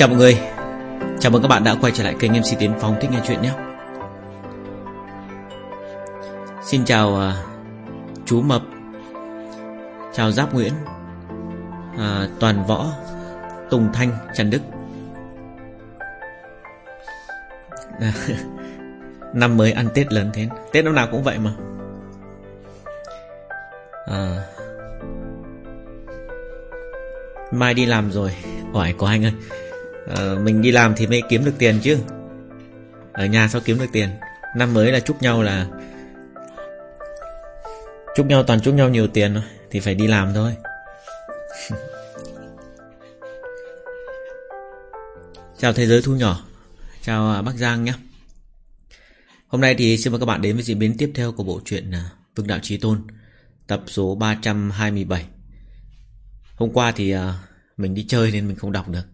Chào mọi người. Chào mừng các bạn đã quay trở lại kênh MC Tiến Phong Thích Nghe Chuyện nhé. Xin chào uh, chú Mập. Chào Giáp Nguyễn. Uh, Toàn Võ. Tùng Thanh Trần Đức. Năm mới ăn Tết lớn thế. Tết năm nào cũng vậy mà. À, Mai đi làm rồi. Hỏi của anh ơi à, Mình đi làm thì mới kiếm được tiền chứ. Ở nhà sao kiếm được tiền? Năm mới là chúc nhau là Chúc nhau toàn chúc nhau nhiều tiền thôi Thì phải đi làm thôi. Chào thế giới thu nhỏ. Chào à, Bắc Giang nhé. Hôm nay thì xin mời các bạn đến với diễn biến tiếp theo của bộ truyện à, Vương Đạo Trí Tôn Tập số 327 Hôm qua thì à, mình đi chơi nên mình không đọc được.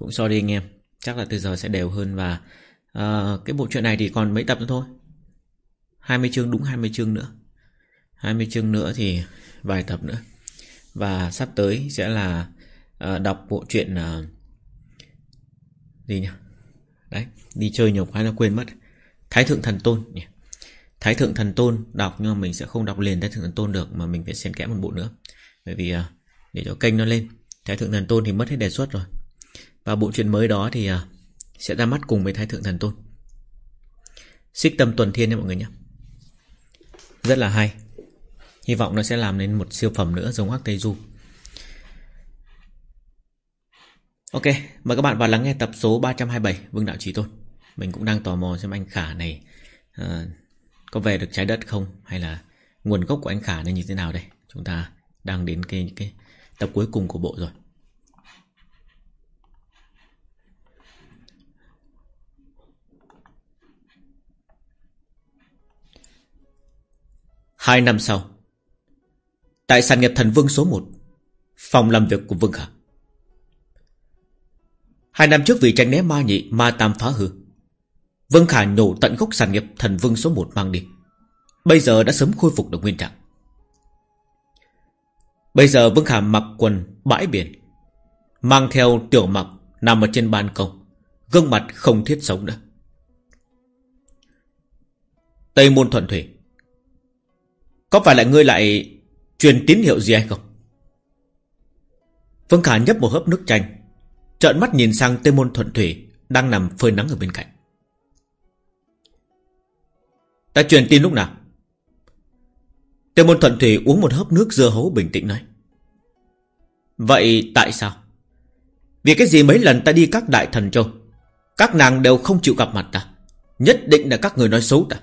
Cũng sorry anh em Chắc là từ giờ sẽ đều hơn và uh, Cái bộ truyện này thì còn mấy tập nữa thôi. 20 chương đúng 20 chương nữa. 20 chương nữa thì vài tập nữa. Và sắp tới sẽ là uh, đọc bộ truyện uh, Gì nhỉ? Đấy đi chơi nhiều quá nó quên mất. Thái Thượng Thần Tôn nhỉ. Thái Thượng Thần Tôn đọc nhưng mà mình sẽ không đọc liền Thái Thượng Thần Tôn được mà mình phải xen kẽ một bộ nữa. Bởi vì uh, để cho kênh nó lên. Thái Thượng Thần Tôn thì mất hết đề xuất rồi và bộ truyện mới đó thì uh, sẽ ra mắt cùng với Thái Thượng Thần Tôn Xích Tâm Tuần Thiên nha mọi người nhé rất là hay hy vọng nó sẽ làm nên một siêu phẩm nữa giống Hắc Tây Du Ok, mời các bạn vào lắng nghe tập số 327 Vương Đạo Trí Tôn. Mình cũng đang tò mò xem anh Khả này uh, có về được trái đất không hay là nguồn gốc của anh Khả này như thế nào đây. Chúng ta đang đến cái cái tập cuối cùng của bộ rồi. Hai năm sau, Tại sàn nghiệp thần vương số 1 Phòng làm việc của Vương Khả Hai năm trước vì tránh né ma nhị, Ma tam phá hư, Vương Khả nhổ tận gốc sản nghiệp thần vương số 1 mang đi. Bây giờ đã sớm khôi phục được nguyên trạng. Bây giờ Vương Khả mặc quần bãi biển, Mang theo tiểu mặc Nằm ở trên ban công, Gương mặt không thiết sống nữa. Tây môn thuận thủy có phải là ngươi lại Truyền tín hiệu gì hay không? Vương Khả nhấp một hớp nước chanh, Trợn mắt nhìn sang Tây Môn Thuận Thủy Đang nằm phơi nắng ở bên cạnh. Ta truyền tin lúc nào? Tây Môn Thuận Thủy uống một hớp nước dưa hấu bình tĩnh nói. Vậy tại sao? Vì cái gì mấy lần ta đi các đại thần châu, Các nàng đều không chịu gặp mặt ta, Nhất định là các người nói xấu ta.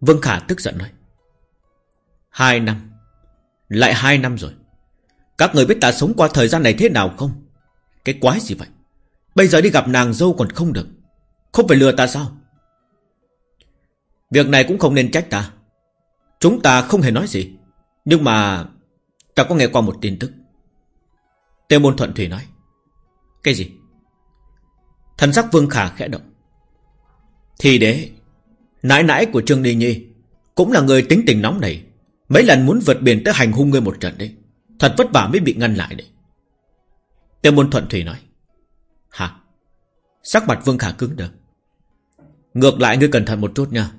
Vương Khả tức giận nói. Hai năm. Lại hai năm rồi. Các người biết ta sống qua thời gian này thế nào không? Cái quái gì vậy? Bây giờ đi gặp nàng dâu còn không được. Không phải lừa ta sao? Việc này cũng không nên trách ta. Chúng ta không hề nói gì. Nhưng mà Ta có nghe qua một tin tức. Tề môn thuận thủy nói. Cái gì? Thần sắc vương khả khẽ động. Thì đế, Nãi nãi của Trương Đi Nhi Cũng là người tính tình nóng này Mấy lần muốn vượt biển tới hành hung ngươi một trận đấy Thật vất vả mới bị ngăn lại đấy Tiêu môn thuận thủy nói. Hả? Sắc mặt Vương Khả cứng đờ. Ngược lại ngươi cẩn thận một chút nha.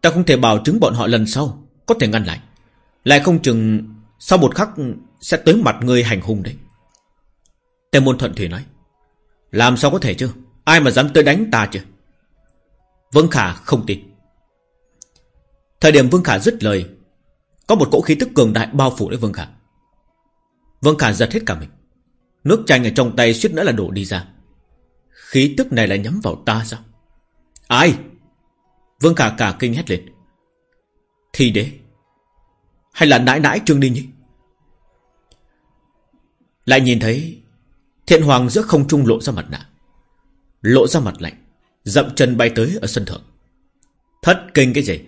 Ta không thể bảo chứng bọn họ lần sau có thể ngăn lại. Lại không chừng sau một khắc sẽ tới mặt ngươi hành hung đấy. Tiêu môn thuận thủy nói. Làm sao có thể chứ? Ai mà dám tới đánh ta chứ? Vương Khả không tin. Thời điểm Vương Khả dứt lời, có một cỗ khí tức cường đại bao phủ lấy Vương Khả. Vương Khả giật hết cả mình. Nước chanh ở trong tay suýt nữa là đổ đi ra. Khí tức này là nhắm vào ta sao? Ai? Vương Khả cả kinh hét lên. Thì đế. Hay là nãi nãi Trương Ninh nhỉ Lại nhìn thấy Thiện Hoàng giữa không trung lộ ra mặt nạ. Lộ ra mặt lạnh. Dậm chân bay tới ở sân thượng. Thất kinh cái gì?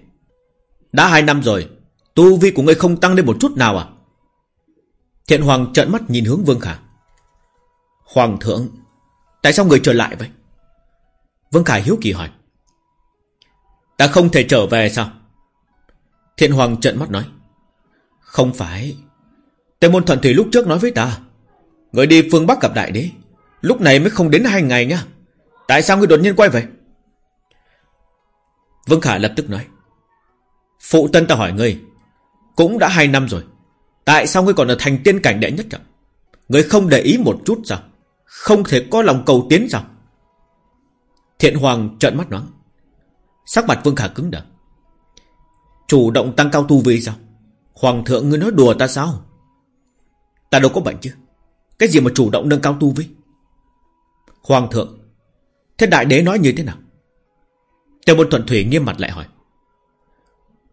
Đã hai năm rồi Tu vi của ngươi không tăng lên một chút nào à? Thiện Hoàng trợn mắt nhìn hướng Vương Khả. Hoàng thượng, Tại sao người trở lại vậy? Vương Khả hiếu kỳ hỏi. Ta không thể trở về sao? Thiện Hoàng trợn mắt nói. Không phải. Tề môn thuận thủy lúc trước nói với ta, Người đi phương Bắc gặp đại đế, Lúc này mới không đến hai ngày nhá Tại sao người đột nhiên quay về? Vương Khả lập tức nói. Phụ tân ta hỏi ngươi cũng đã hai năm rồi. Tại sao ngươi còn ở thành tiên cảnh đệ nhất trọng Ngươi không để ý một chút sao? Không thể có lòng cầu tiến sao? Thiện Hoàng trợn mắt nói. Sắc mặt Vương Khả cứng đờ. Chủ động tăng cao tu vi sao? Hoàng thượng ngươi nói đùa ta sao? Ta đâu có bệnh chứ. Cái gì mà chủ động nâng cao tu vi? Hoàng thượng, Thế đại đế nói như thế nào? Tiêu môn thuận thủy nghiêm mặt lại hỏi.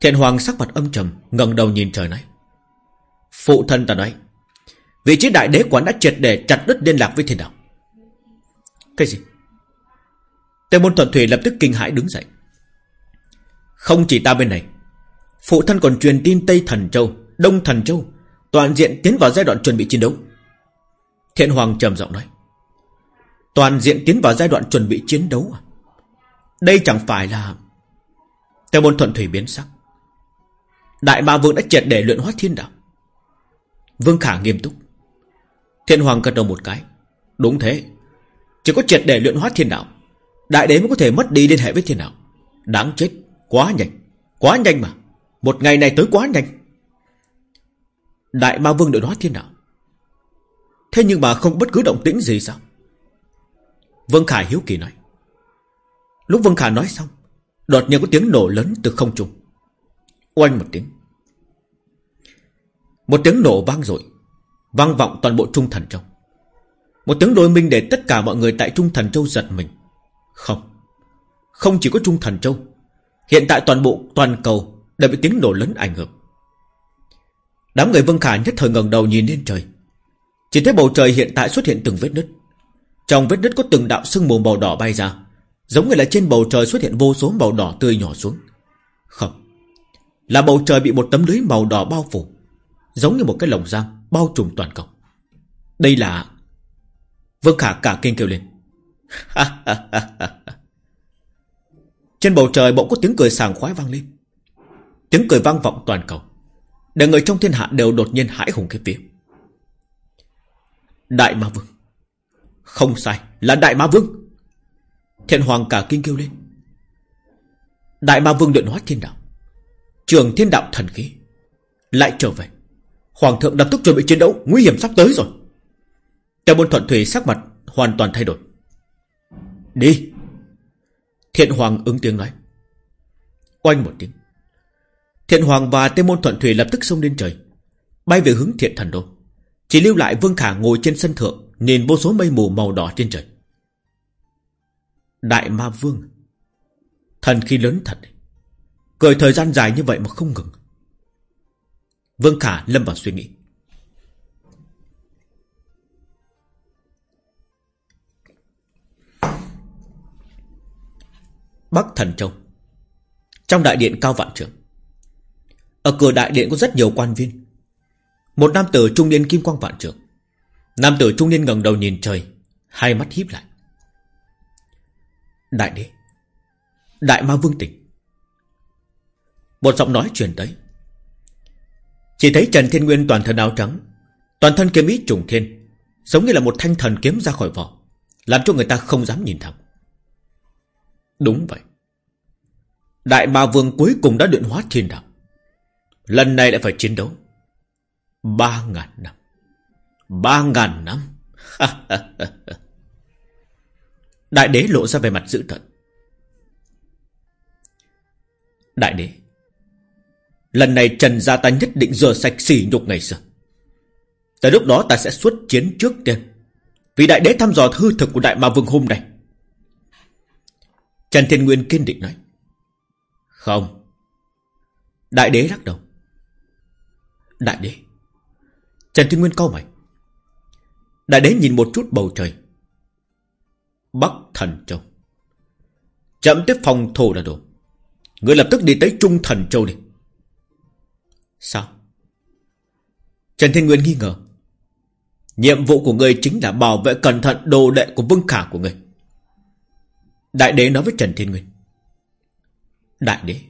Thiện hoàng sắc mặt âm trầm, ngẩng đầu nhìn trời nói. Phụ thân ta nói, Vị trí đại đế quán đã triệt để chặt đứt liên lạc với thiên đạo. Cái gì? Tề môn thuận thủy lập tức kinh hãi đứng dậy. Không chỉ ta bên này, Phụ thân còn truyền tin Tây Thần Châu, Đông Thần Châu, Toàn diện tiến vào giai đoạn chuẩn bị chiến đấu. Thiện Hoàng trầm giọng nói, Toàn diện tiến vào giai đoạn chuẩn bị chiến đấu à? Đây chẳng phải là Tề môn thuận thủy biến sắc. Đại ba vương đã triệt để luyện hóa thiên đạo. Vương Khả nghiêm túc. Thiên Hoàng gật đầu một cái. Đúng thế. Chỉ có triệt để luyện hóa thiên đạo, Đại đế mới có thể mất đi liên hệ với thiên đạo. Đáng chết. Quá nhanh. Quá nhanh mà. Một ngày này tới quá nhanh. Đại ma vương luyện hóa thiên đạo. Thế nhưng mà không bất cứ động tĩnh gì sao? Vương Khả hiếu kỳ nói. Lúc Vương Khả nói xong, Đột nhiên có tiếng nổ lớn từ không trung. Oanh một tiếng. Một tiếng nổ vang rồi. Vang vọng toàn bộ Trung Thần Châu. Một tiếng đôi minh để tất cả mọi người tại Trung Thần Châu giật mình. Không. Không chỉ có Trung Thần Châu. Hiện tại toàn bộ, toàn cầu Đều bị tiếng nổ lớn ảnh hưởng. Đám người vân Khả nhất thời ngẩng đầu nhìn lên trời. Chỉ thấy bầu trời hiện tại xuất hiện từng vết nứt. Trong vết nứt có từng đạo sương mù màu đỏ bay ra, Giống như là trên bầu trời xuất hiện vô số màu đỏ tươi nhỏ xuống. Không. Là bầu trời bị một tấm lưới màu đỏ bao phủ. Giống như một cái lồng giam Bao trùm toàn cầu. Đây là Vương Khả cả kinh kêu lên. Trên bầu trời bỗng có tiếng cười sàng khoái vang lên. Tiếng cười vang vọng toàn cầu. Để người trong thiên hạ đều đột nhiên hãi hùng cái phía Đại Ma Vương. Không sai, là Đại Ma Vương. Thiện Hoàng cả kinh kêu lên. Đại Ma Vương luyện hóa thiên đạo. Trường thiên đạo thần khí. Lại trở về. Hoàng thượng lập tức chuẩn bị chiến đấu, Nguy hiểm sắp tới rồi. Tề môn thuận thủy sắc mặt hoàn toàn thay đổi. Đi. Thiện Hoàng ứng tiếng nói. Oanh một tiếng. Thiện Hoàng và Tề môn thuận thủy lập tức xông lên trời, Bay về hướng thiện thần đô. Chỉ lưu lại Vương Khả ngồi trên sân thượng, Nhìn vô số mây mù màu đỏ trên trời. Đại Ma Vương. Thần khí lớn thật. Cười thời gian dài như vậy mà không ngừng. Vương Khả lâm vào suy nghĩ. Bắc Thần Châu. Trong đại điện cao vạn trưởng. Ở cửa đại điện có rất nhiều quan viên. Một nam tử trung niên kim quang vạn trưởng. Nam tử trung niên ngẩng đầu nhìn trời, Hai mắt híp lại. Đại đế. Đại ma vương tỉnh. Một giọng nói truyền tới. Chỉ thấy Trần Thiên Nguyên toàn thân áo trắng, Toàn thân kiếm ý trùng thiên, Giống như là một thanh thần kiếm ra khỏi vỏ, Làm cho người ta không dám nhìn thẳng. Đúng vậy. Đại ma vương cuối cùng đã luyện hóa thiên đạo. Lần này lại phải chiến đấu. Ba ngàn năm. Ba ngàn năm. Đại đế lộ ra về mặt dữ tợn. Đại đế Lần này Trần Gia ta nhất định rửa sạch xỉ nhục ngày xưa. Tới lúc đó ta sẽ xuất chiến trước tiên Vì đại đế thăm dò hư thực của đại ma vương hôm nay. Trần Thiên Nguyên kiên định nói. Không. Đại đế lắc đầu. Đại đế. Trần Thiên Nguyên cau mày. Đại đế nhìn một chút bầu trời. Bắc Thần Châu. Chậm tiếp phòng thổ là đồ. Người lập tức đi tới Trung Thần Châu đi. Sao? Trần Thiên Nguyên nghi ngờ. Nhiệm vụ của người chính là bảo vệ cẩn thận đồ đệ của Vương Khả của người Đại đế nói với Trần Thiên Nguyên. Đại đế,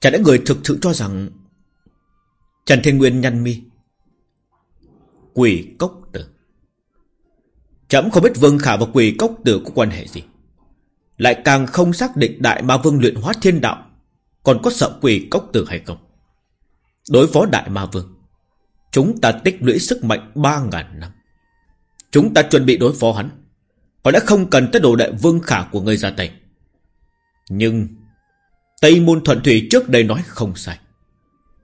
Chả lẽ người thực sự cho rằng Trần Thiên Nguyên nhăn mi? Quỷ cốc tử. Chấm không biết Vương Khả và quỷ Cốc Tử có quan hệ gì. Lại càng không xác định Đại Ma Vương luyện hóa thiên đạo, Còn có sợ quỷ Cốc Tử hay không? Đối phó Đại Ma Vương. Chúng ta tích lũy sức mạnh 3.000 năm. Chúng ta chuẩn bị đối phó hắn. Họ đã không cần tới đồ đại vương khả của người ra tay. Nhưng Tây Môn Thuận Thủy trước đây nói không sai.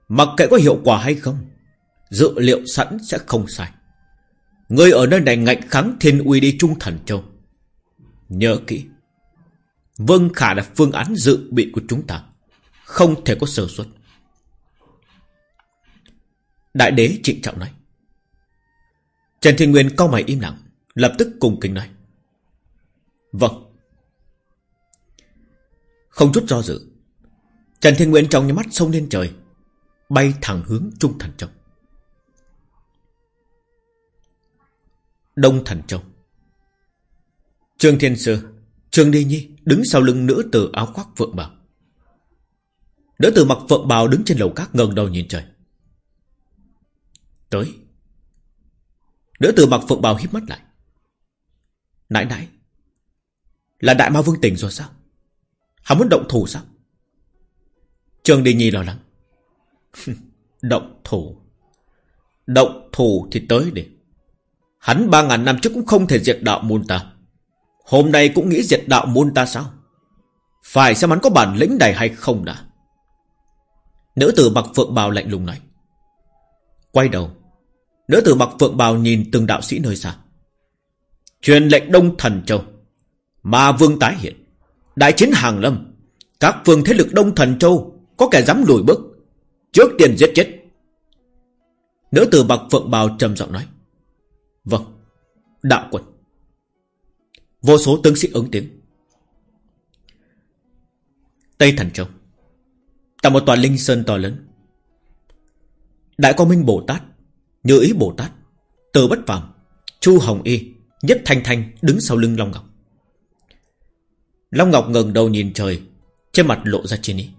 Mặc kệ có hiệu quả hay không, Dự liệu sẵn sẽ không sai. Người ở nơi này ngạnh kháng thiên uy đi Trung Thần Châu. Nhớ kỹ, Vương Khả là phương án dự bị của chúng ta. Không thể có sơ suất. Đại đế trịnh trọng nói. Trần Thiên Nguyên cao mày im lặng, Lập tức cùng kính nói. Vâng. Không chút do dự, Trần Thiên Nguyên trong nhắm mắt sông lên trời, Bay thẳng hướng Trung Thần Châu. Đông Thần Châu. Trương Thiên Sư, Trương Đi Nhi đứng sau lưng nữ tử áo khoác phượng bào. Nữ tử mặc phượng bào đứng trên lầu các ngẩng đầu nhìn trời. Tới. Nữ tử mặc phượng bào hít mắt lại. Nãy nãy Là đại ma vương tỉnh rồi sao? Hắn muốn động thủ sao? Trương Đi Nhi lo lắng. Động thủ. Động thủ thì tới đi. Hắn ba ngàn năm trước cũng không thể diệt đạo môn ta. Hôm nay cũng nghĩ diệt đạo môn ta sao? Phải xem hắn có bản lĩnh này hay không đã. Nữ tử mặc phượng bào lạnh lùng nói. Quay đầu. Nữ tử mặc phượng bào nhìn từng đạo sĩ nơi xa. Truyền lệnh Đông Thần Châu, Ma Vương tái hiện. Đại chiến Hàng Lâm, Các phương thế lực Đông Thần Châu Có kẻ dám lùi bước, Trước tiên giết chết. Nữ tử mặc phượng bào trầm giọng nói Vâng Đạo quân. Vô số tướng sĩ ứng tiếng. Tây Thần Châu Tại một tòa linh sơn to lớn Đại Quang Minh Bồ Tát, Như ý Bồ Tát Từ Bất Phàm, Chu Hồng Y, Nhất Thanh Thanh đứng sau lưng Long Ngọc. Long Ngọc ngẩng đầu nhìn trời, Trên mặt lộ ra chiến ý.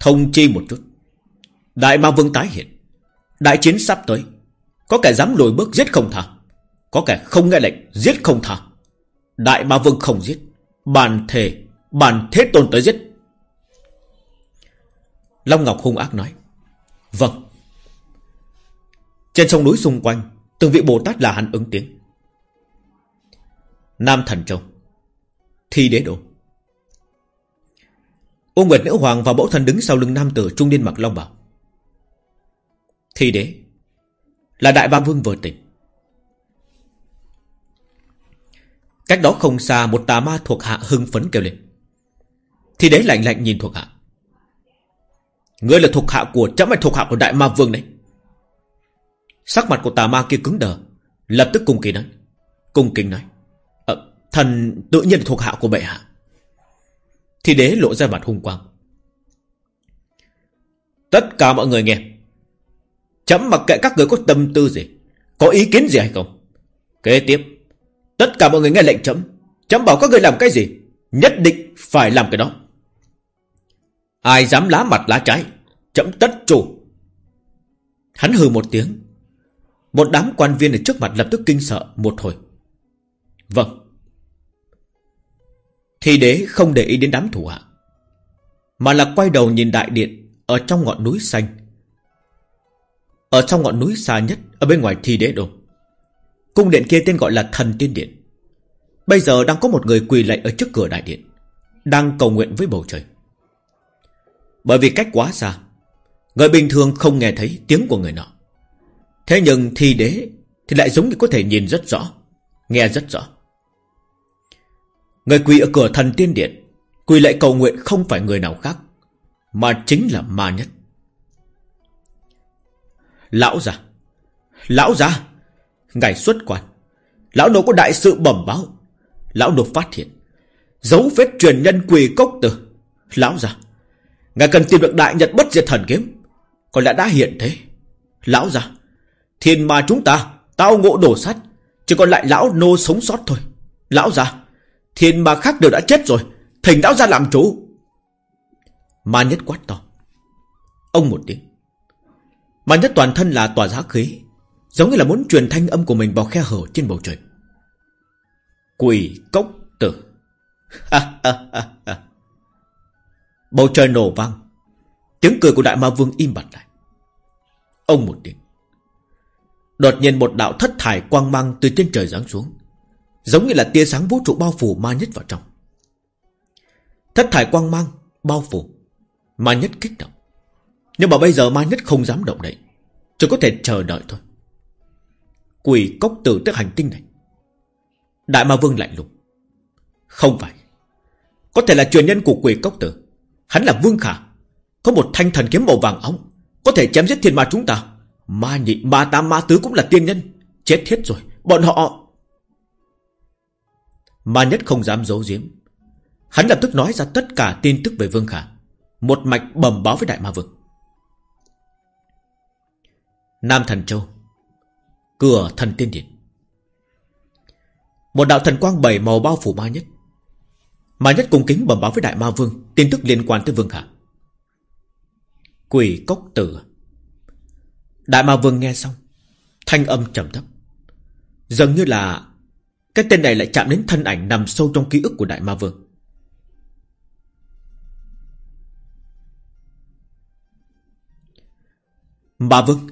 Thông chi một chút. Đại Ma Vương tái hiện. Đại chiến sắp tới. Có kẻ dám lùi bước giết không tha. Có kẻ không nghe lệnh, giết không tha. Đại Ma Vương không giết. Bàn thề, Bàn thế tôn tới giết. Long Ngọc hung ác nói. Vâng. Trên sông núi xung quanh, Từng vị Bồ Tát là hắn ứng tiếng. Nam Thần Châu, Thi đế đồ Ô Nguyệt Nữ Hoàng và Mẫu Thần đứng sau lưng nam tử trung niên mặc long bảo, Thi đế, Là đại ba vương vừa tỉnh. Cách đó không xa một tà ma thuộc hạ hưng phấn kêu lên. Thi đế lạnh lạnh nhìn thuộc hạ. Ngươi là thuộc hạ của chấm phải thuộc hạ của đại ma vương đấy Sắc mặt của tà ma kia cứng đờ Lập tức cung kính nói. Cung kính nói À, Thần tự nhiên thuộc hạ của bệ hạ. Thì đế lộ ra mặt hung quang. Tất cả mọi người nghe Chấm mặc kệ các người có tâm tư gì Có ý kiến gì hay không Kế tiếp Tất cả mọi người nghe lệnh chấm. Chấm bảo các người làm cái gì Nhất định phải làm cái đó. Ai dám lá mặt lá trái, Chấm tất trù Hắn hừ một tiếng. Một đám quan viên ở trước mặt lập tức kinh sợ một hồi. Vâng. Thì đế không để ý đến đám thủ hạ, Mà là quay đầu nhìn đại điện Ở trong ngọn núi xanh. Ở trong ngọn núi xa nhất, Ở bên ngoài thi đế đồ. Cung điện kia tên gọi là thần tiên điện. Bây giờ đang có một người quỳ lạy ở trước cửa đại điện, Đang cầu nguyện với bầu trời. Bởi vì cách quá xa, Người bình thường không nghe thấy tiếng của người nọ. Thế nhưng thi đế Thì lại giống như có thể nhìn rất rõ, Nghe rất rõ. Người quỳ ở cửa thần tiên điện, Quỳ lại cầu nguyện không phải người nào khác, Mà chính là ma nhất. Lão già Lão già, Ngài xuất quan. Lão nô có đại sự bẩm báo. Lão nô phát hiện, Dấu vết truyền nhân quỳ cốc tử. Lão già Ngài cần tìm được đại nhật bất diệt thần kiếm. Có lẽ đã hiện thế. Lão già Thiên ma chúng ta, Tao ngộ đổ sắt Chỉ còn lại lão nô sống sót thôi. Lão già Thiên ma khác đều đã chết rồi, Thỉnh lão ra làm chủ. Ma nhất quát to. Ông một tiếng. Ma nhất toàn thân là tòa giá khí, Giống như là muốn truyền thanh âm của mình vào khe hở trên bầu trời. Quỷ cốc tử. Bầu trời nổ vang. Tiếng cười của đại ma vương im bặt lại. Ông một tiếng. Đột nhiên một đạo thất thải quang mang từ trên trời giáng xuống, Giống như là tia sáng vũ trụ bao phủ ma nhất vào trong. Thất thải quang mang Bao phủ, Ma nhất kích động. Nhưng mà bây giờ ma nhất không dám động đậy, Chỉ có thể chờ đợi thôi. Quỷ cốc tử tức hành tinh này. Đại ma vương lạnh lùng. Không phải. Có thể là truyền nhân của quỷ cốc tử. Hắn là vương khả. Có một thanh thần kiếm màu vàng óng Có thể chém giết thiên ma chúng ta. Ma nhị, ma tam, ma tứ cũng là tiên nhân. Chết hết rồi Bọn họ. Ma nhất không dám giấu giếm. Hắn lập tức nói ra tất cả tin tức về Vương Khả. Một mạch bẩm báo với Đại Ma Vương. Nam Thần Châu. Cửa thần tiên điện. Một đạo thần quang bảy màu bao phủ ma nhất. Ma nhất cung kính bẩm báo với Đại Ma Vương. Tin tức liên quan tới Vương Khả Quỷ cốc tử. Đại Ma Vương nghe xong, Thanh âm trầm thấp. Dường như là Cái tên này lại chạm đến thân ảnh nằm sâu trong ký ức của Đại Ma Vương. Ma Vương.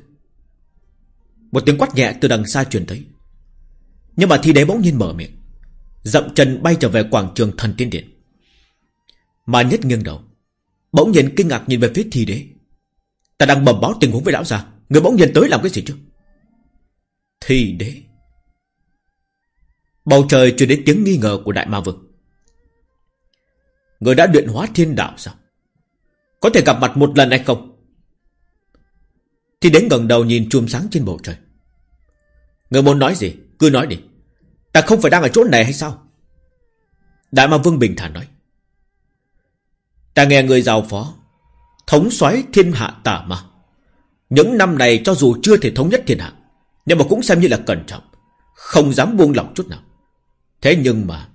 Một tiếng quát nhẹ từ đằng xa truyền tới. Nhưng mà thi đế bỗng nhiên mở miệng. Dậm chân bay trở về quảng trường thần tiên điện. Ma nhất nghiêng đầu. Bỗng nhiên kinh ngạc nhìn về phía thi đế. Ta đang bẩm báo tình huống với lão già. Người bỗng nhiên tới làm cái gì chứ? Thi đế. Bầu trời truyền đến tiếng nghi ngờ của đại ma vương. Người đã luyện hóa thiên đạo sao? Có thể gặp mặt một lần hay không? Thì đến gần đầu nhìn chùm sáng trên bầu trời. Người muốn nói gì? Cứ nói đi. Ta không phải đang ở chỗ này hay sao? Đại ma vương bình thản nói. Ta nghe người giàu phó, Thống soái thiên hạ tả ma. Những năm này cho dù chưa thể thống nhất thiên hạ, Nhưng mà cũng xem như là cẩn trọng, Không dám buông lỏng chút nào. Thế nhưng mà,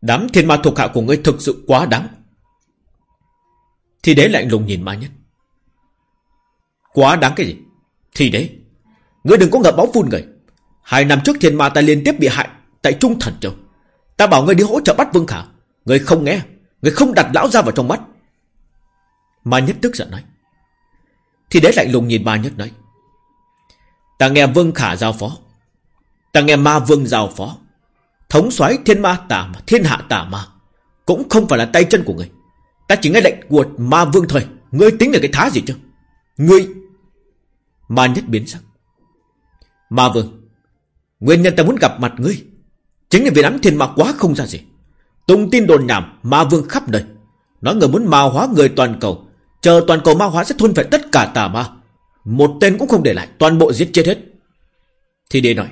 Đám thiên ma thuộc hạ của ngươi thực sự quá đáng. Thì đế lạnh lùng nhìn ma nhất. Quá đáng cái gì? Thì đế, Ngươi đừng có ngập máu phun người. Hai năm trước thiên ma ta liên tiếp bị hại Tại Trung Thần Châu. Ta bảo ngươi đi hỗ trợ bắt Vương Khả, Ngươi không nghe người không đặt lão ra vào trong mắt. Ma nhất tức giận nói. Thì đế lạnh lùng nhìn ma nhất nói. Ta nghe Vương Khả giao phó. Ta nghe ma Vương giao phó. Thống soái thiên ma tà ma, Thiên hạ tà ma Cũng không phải là tay chân của người. Ta chỉ nghe lệnh của ma Vương thôi. Ngươi tính là cái thá gì chứ? Ngươi. Ma nhất biến sắc. Ma Vương, Nguyên nhân ta muốn gặp mặt ngươi Chính là vì đám thiên ma quá không ra gì. Tung tin đồn nhảm, ma vương khắp nơi. Nói người muốn ma hóa người toàn cầu, Chờ toàn cầu ma hóa sẽ thôn phệ tất cả tà ma. Một tên cũng không để lại, Toàn bộ giết chết hết. Thì đế nói,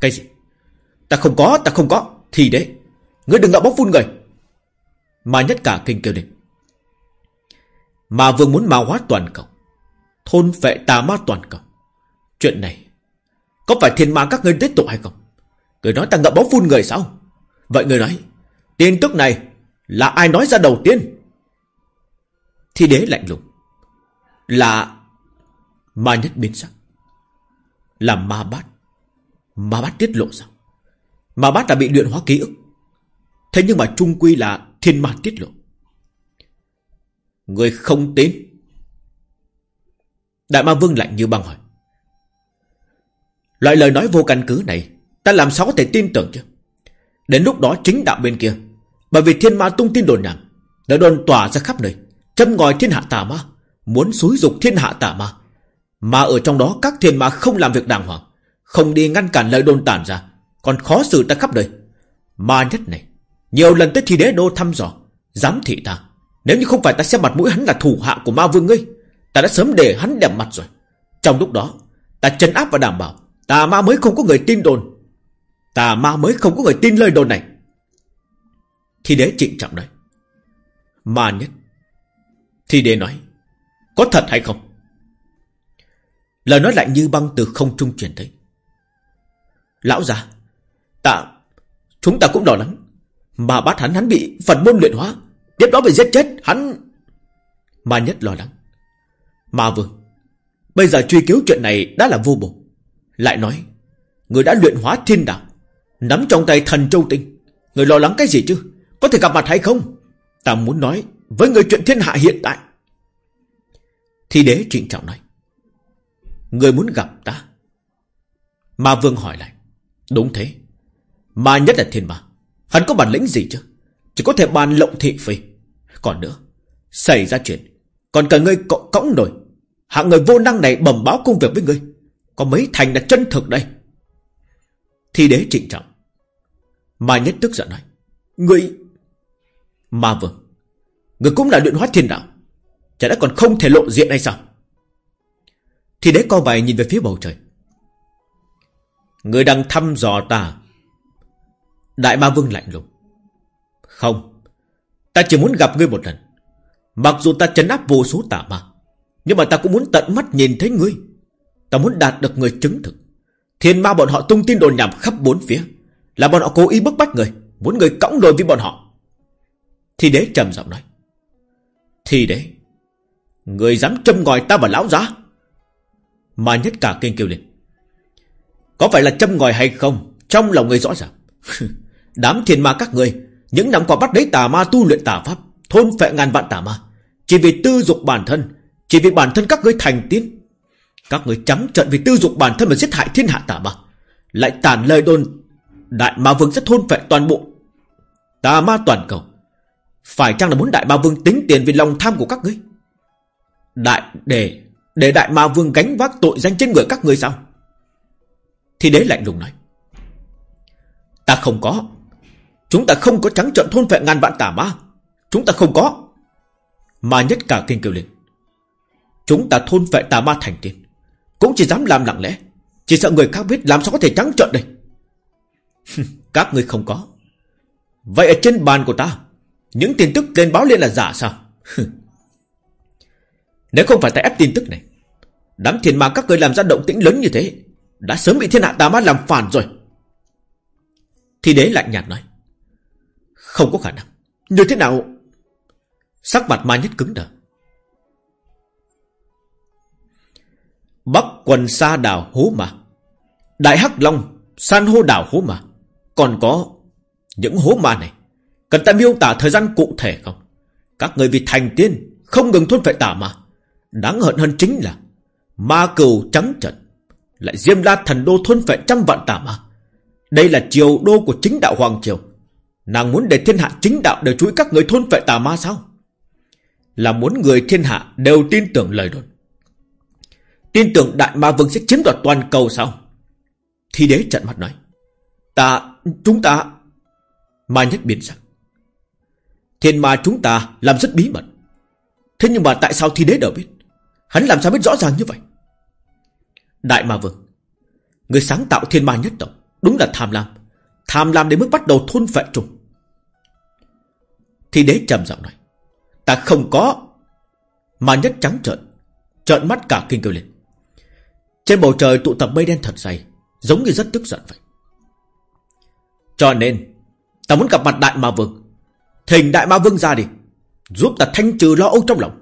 Cái gì? Ta không có, ta không có. Thì đế Ngươi đừng ngạo bóc phun người. Mà nhất cả kinh kêu lên, Ma vương muốn ma hóa toàn cầu, Thôn phệ tà ma toàn cầu. Chuyện này Có phải thiên ma các ngươi tiếp tục hay không? Người nói ta ngậm bóng phun người sao? Vậy người nói, Tin tức này là ai nói ra đầu tiên? Thi đế lạnh lùng. Là Ma nhất biến sắc. Là ma bát. Ma bát tiết lộ sao Ma bát đã bị luyện hóa ký ức. Thế nhưng mà trung quy là thiên ma tiết lộ. Người không tin. Đại ma vương lạnh như băng hỏi, Loại lời nói vô căn cứ này, Ta làm sao có thể tin tưởng chứ? Đến lúc đó chính đạo bên kia. Bởi vì thiên ma tung tin đồn nhảm Đã đồn tỏa ra khắp nơi, Châm ngòi thiên hạ tà ma, Muốn xúi dục thiên hạ tà ma. Mà ở trong đó các thiên ma không làm việc đàng hoàng, Không đi ngăn cản lời đồn tản ra, Còn khó xử ta khắp nơi. Ma nhất này, Nhiều lần tới thi đế đô thăm dò Dám thị ta. Nếu như không phải ta xem mặt mũi hắn là thủ hạ của ma vương ngươi, Ta đã sớm để hắn đẹp mặt rồi. Trong lúc đó, Ta chân áp và đảm bảo, Tà ma mới không có người tin đồn. Tà ma mới không có người tin lời đồn này. Thi đế trịnh trọng nói. Ma nhất, Thi đế nói, Có thật hay không? Lời nói lạnh như băng từ không trung truyền tới. Lão già, Ta, Chúng ta cũng lo lắng. Mà bắt hắn hắn bị phần môn luyện hóa, Tiếp đó bị giết chết, hắn. Ma nhất lo lắng. Ma vương, Bây giờ truy cứu chuyện này đã là vô bổ. Lại nói, Người đã luyện hóa thiên đạo Nắm trong tay thần châu tinh. Người lo lắng cái gì chứ? Có thể gặp mặt hay không? Ta muốn nói với người chuyện thiên hạ hiện tại. Thi đế trịnh trọng nói. Người muốn gặp ta? Ma vương hỏi lại. Đúng thế. Ma nhất là thiên ma. Hắn có bản lĩnh gì chứ? Chỉ có thể bàn lộng thị phi. Còn nữa, Xảy ra chuyện. Còn cần ngươi cõng nổi. Hạng người vô năng này bẩm báo công việc với ngươi Có mấy thành là chân thực đây. Thi đế trịnh trọng. Ma nhất tức giận nói, Ngươi! Ma vương, Ngươi cũng là luyện hóa thiên đạo, Chả đã còn không thể lộ diện hay sao? Thi đế co bài nhìn về phía bầu trời. Ngươi đang thăm dò ta? Đại ma vương lạnh lùng, Không, Ta chỉ muốn gặp ngươi một lần. Mặc dù ta chấn áp vô số tà ma, Nhưng mà ta cũng muốn tận mắt nhìn thấy ngươi. Ta muốn đạt được người chứng thực. Thiên ma bọn họ tung tin đồn nhảm khắp bốn phía. Là bọn họ cố ý bức bách người, Muốn người cõng đồi với bọn họ. Thì đế trầm giọng nói. Thì đế, Người dám châm ngòi ta và lão giá Mà nhất cả kinh kêu lên. Có phải là châm ngòi hay không? Trong lòng người rõ ràng. Đám thiên ma các người, Những năm qua bắt đấy tà ma tu luyện tà pháp, Thôn phệ ngàn vạn tà ma. Chỉ vì tư dục bản thân, Chỉ vì bản thân các ngươi thành tiến các người trắng trận vì tư dục bản thân mà giết hại thiên hạ tà ma. Lại tàn lời đồn Đại ma vương sẽ thôn phệ toàn bộ Tà ma toàn cầu. Phải chăng là muốn đại ma vương tính tiền Vì lòng tham của các ngươi? Đại để Để đại ma vương gánh vác tội danh trên người các ngươi sao? Thì đế lạnh lùng nói, Ta không có. Chúng ta không có trắng trợn thôn phệ ngàn vạn tà ma. Chúng ta không có. Mà nhất cả kinh kêu lên, Chúng ta thôn phệ tà ma thành tiên. Cũng chỉ dám làm lặng lẽ. Chỉ sợ người khác biết làm sao có thể trắng trợn đây. Các người không có. Vậy ở trên bàn của ta, Những tin tức lên báo lên là giả sao? Nếu không phải ta ép tin tức này, Đám thiền ma các người làm ra động tĩnh lớn như thế, Đã sớm bị thiên hạ tà ma làm phản rồi. Thì đế lạnh nhạt nói, Không có khả năng. Như thế nào? Sắc mặt ma nhất cứng đờ. Bắc quần sa đảo hố mà Đại Hắc Long, San hô đảo hố mà Còn có những hố ma này, Cần ta miêu tả thời gian cụ thể không? Các người vì thành tiên, Không ngừng thôn phệ tả mà Đáng hận hơn chính là Ma cừu trắng trận Lại diêm la thần đô thôn phệ trăm vạn tả ma. Đây là triều đô của chính đạo Hoàng Triều. Nàng muốn để thiên hạ chính đạo Đều chuỗi các người thôn phệ tà ma sao? Là muốn người thiên hạ Đều tin tưởng lời đồn. Tin tưởng đại ma vương sẽ chiếm đoạt toàn cầu sao? Thi đế trận mặt nói. Ta, chúng ta Ma nhất biến sắc. Thiên ma chúng ta làm rất bí mật. Thế nhưng mà tại sao thi đế đều biết? Hắn làm sao biết rõ ràng như vậy? Đại ma vương Người sáng tạo thiên ma nhất tộc Đúng là tham lam. Tham lam đến mức bắt đầu thôn phệ trùng. Thi đế trầm giọng nói. Ta không có. Ma nhất trắng trợn Trợn mắt cả kinh kêu lên. Trên bầu trời tụ tập mây đen thật dày, Giống như rất tức giận vậy. Cho nên, Ta muốn gặp mặt đại ma vương. Thỉnh đại ma vương ra đi, Giúp ta thanh trừ lo âu trong lòng.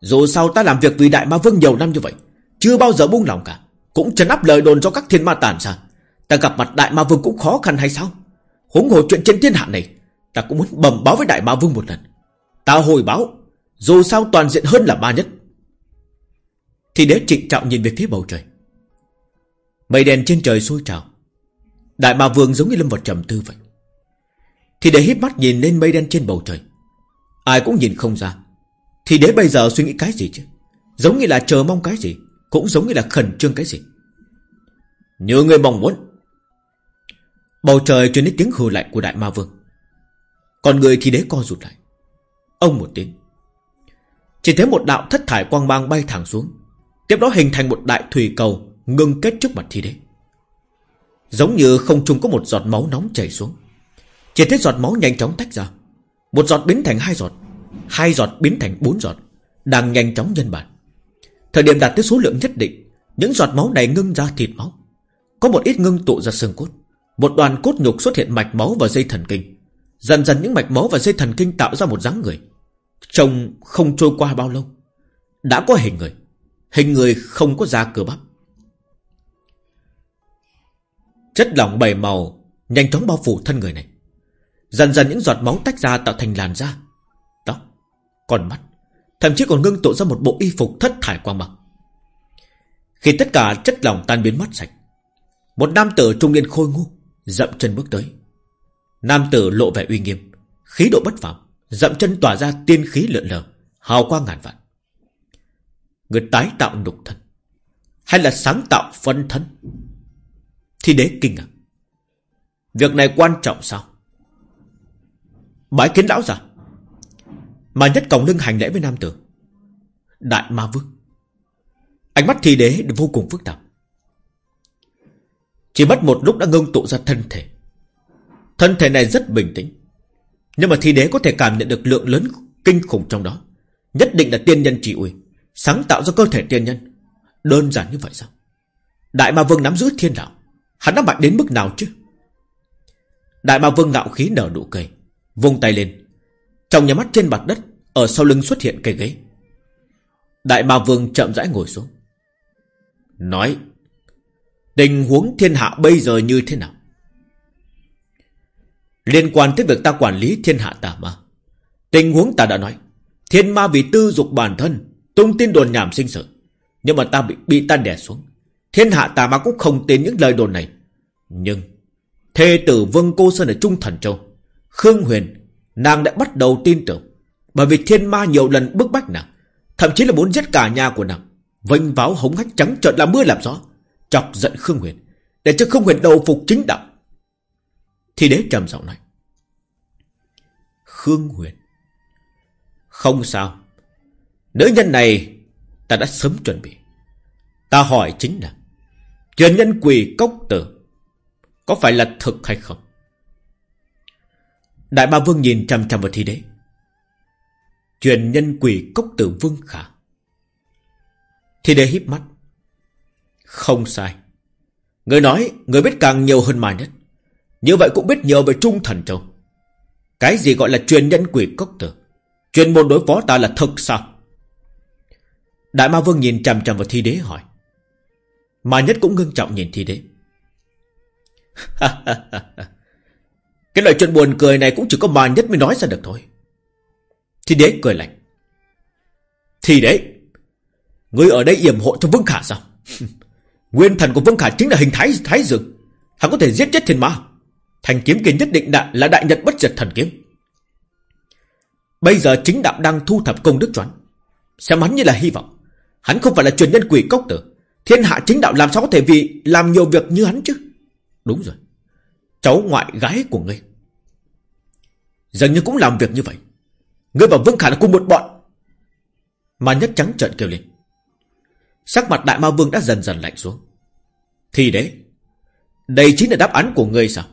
Dù sao ta làm việc vì đại ma vương nhiều năm như vậy, Chưa bao giờ buông lòng cả, Cũng chấn áp lời đồn cho các thiên ma tàn ra. Ta gặp mặt đại ma vương cũng khó khăn hay sao? Huống hồ chuyện trên thiên hạ này, Ta cũng muốn bẩm báo với đại ma vương một lần. Ta hồi báo, Dù sao toàn diện hơn là ma nhất. Thì đế trịnh trọng nhìn về phía bầu trời. Mây đèn trên trời sôi trào. Đại ma vương giống như lâm vật trầm tư vậy. Thì để hít mắt nhìn lên mây đen trên bầu trời, Ai cũng nhìn không ra. Thì đế bây giờ suy nghĩ cái gì chứ? Giống như là chờ mong cái gì, Cũng giống như là khẩn trương cái gì. Như người mong muốn. Bầu trời truyền đến tiếng hừ lạnh của đại ma vương. Còn người thì đế co rụt lại. Ông một tiếng. Chỉ thấy một đạo thất thải quang mang bay thẳng xuống. Tiếp đó hình thành một đại thủy cầu. Ngưng kết trước mặt thi đế. Giống như không trung có một giọt máu nóng chảy xuống. Chỉ thấy giọt máu nhanh chóng tách ra. Một giọt biến thành hai giọt Hai giọt biến thành bốn giọt, Đang nhanh chóng nhân bản. Thời điểm đạt tới số lượng nhất định, Những giọt máu này ngưng ra thịt máu. Có một ít ngưng tụ ra xương cốt, Một đoàn cốt nhục xuất hiện mạch máu và dây thần kinh. Dần dần những mạch máu và dây thần kinh tạo ra một dáng người. Trông không trôi qua bao lâu, Đã có hình người. Hình người không có da cơ bắp. Chất lỏng bảy màu, Nhanh chóng bao phủ thân người này. Dần dần những giọt máu tách ra tạo thành làn da. Tóc Con mắt. Thậm chí còn ngưng tụ ra một bộ y phục thất thải quang bạc Khi tất cả chất lỏng tan biến mất sạch, Một nam tử trung niên khôi ngu Dậm chân bước tới. Nam tử lộ vẻ uy nghiêm, Khí độ bất phàm, Dậm chân tỏa ra tiên khí lượn lờ, Hào quang ngàn vạn. Người tái tạo nhục thân, Hay là sáng tạo phân thân? Thi đế kinh à Việc này quan trọng sao? Bái kiến lão già. Mà nhất còng lưng hành lễ với nam tử. Đại ma vương. Ánh mắt thi đế vô cùng phức tạp. Chỉ mất một lúc đã ngưng tụ ra thân thể. Thân thể này rất bình tĩnh. Nhưng mà thi đế có thể cảm nhận được lượng lớn kinh khủng trong đó. Nhất định là tiên nhân trị uy, Sáng tạo ra cơ thể tiên nhân. Đơn giản như vậy sao? Đại ma vương nắm giữ thiên đạo. Hắn đã mạnh đến mức nào chứ? Đại ma vương ngạo khí nở nụ cười, Vung tay lên. Trong nhà mắt trên mặt đất, Ở sau lưng xuất hiện cây ghế. Đại ma vương chậm rãi ngồi xuống. Nói, Tình huống thiên hạ bây giờ như thế nào? Liên quan tới việc ta quản lý thiên hạ tà ma. Tình huống ta đã nói. Thiên ma vì tư dục bản thân, Tung tin đồn nhảm sinh sự. Nhưng mà ta bị bị ta đè xuống. Thiên hạ tà ma cũng không tin những lời đồn này. Nhưng, Thê tử Vương Cô Sơn ở Trung Thần Châu, Khương Huyền, Nàng đã bắt đầu tin tưởng. Bởi vì thiên ma nhiều lần bức bách nàng, Thậm chí là muốn giết cả nhà của nàng. Vênh váo hống hách trắng trợn làm mưa làm gió, Chọc giận Khương Huyền, Để cho Khương Huyền đầu phục chính đạo. Thì đế trầm giọng nói, Khương Huyền, Không sao. Nữ nhân này Ta đã sớm chuẩn bị. Ta hỏi chính là Truyền nhân quỷ cốc tử, Có phải là thực hay không? Đại ba vương nhìn chằm chằm vào thi đế. Truyền nhân quỷ cốc tử vương khả. Thi đế híp mắt. Không sai. Người nói người biết càng nhiều hơn mà nhất. Như vậy cũng biết nhiều về Trung Thần Châu. Cái gì gọi là truyền nhân quỷ cốc tử? Truyền môn đối phó ta là thực sao? Đại ma vương nhìn chằm chằm vào thi đế hỏi. Mà nhất cũng ngưng trọng nhìn thi đế. Cái loại chuyện buồn cười này cũng chỉ có mà nhất mới nói ra được thôi. Thi đế cười lạnh. Thi đế, Ngươi ở đây yểm hộ cho Vương Khả sao? Nguyên thần của Vương Khả chính là hình thái thái dược Hắn có thể giết chết thiên ma. Thành kiếm kia nhất định đã là đại nhật bất diệt thần kiếm. Bây giờ chính đạo đang thu thập công đức choán. Xem hắn như là hy vọng. Hắn không phải là truyền nhân quỷ cốc tử. Thiên hạ chính đạo làm sao có thể vì Làm nhiều việc như hắn chứ? Đúng rồi. Cháu ngoại gái của ngươi. Dường như cũng làm việc như vậy. Ngươi và Vương Khả là cùng một bọn. Mà nhất trắng trợn kêu lên. Sắc mặt đại ma vương đã dần dần lạnh xuống. Thì đấy, Đây chính là đáp án của ngươi sao?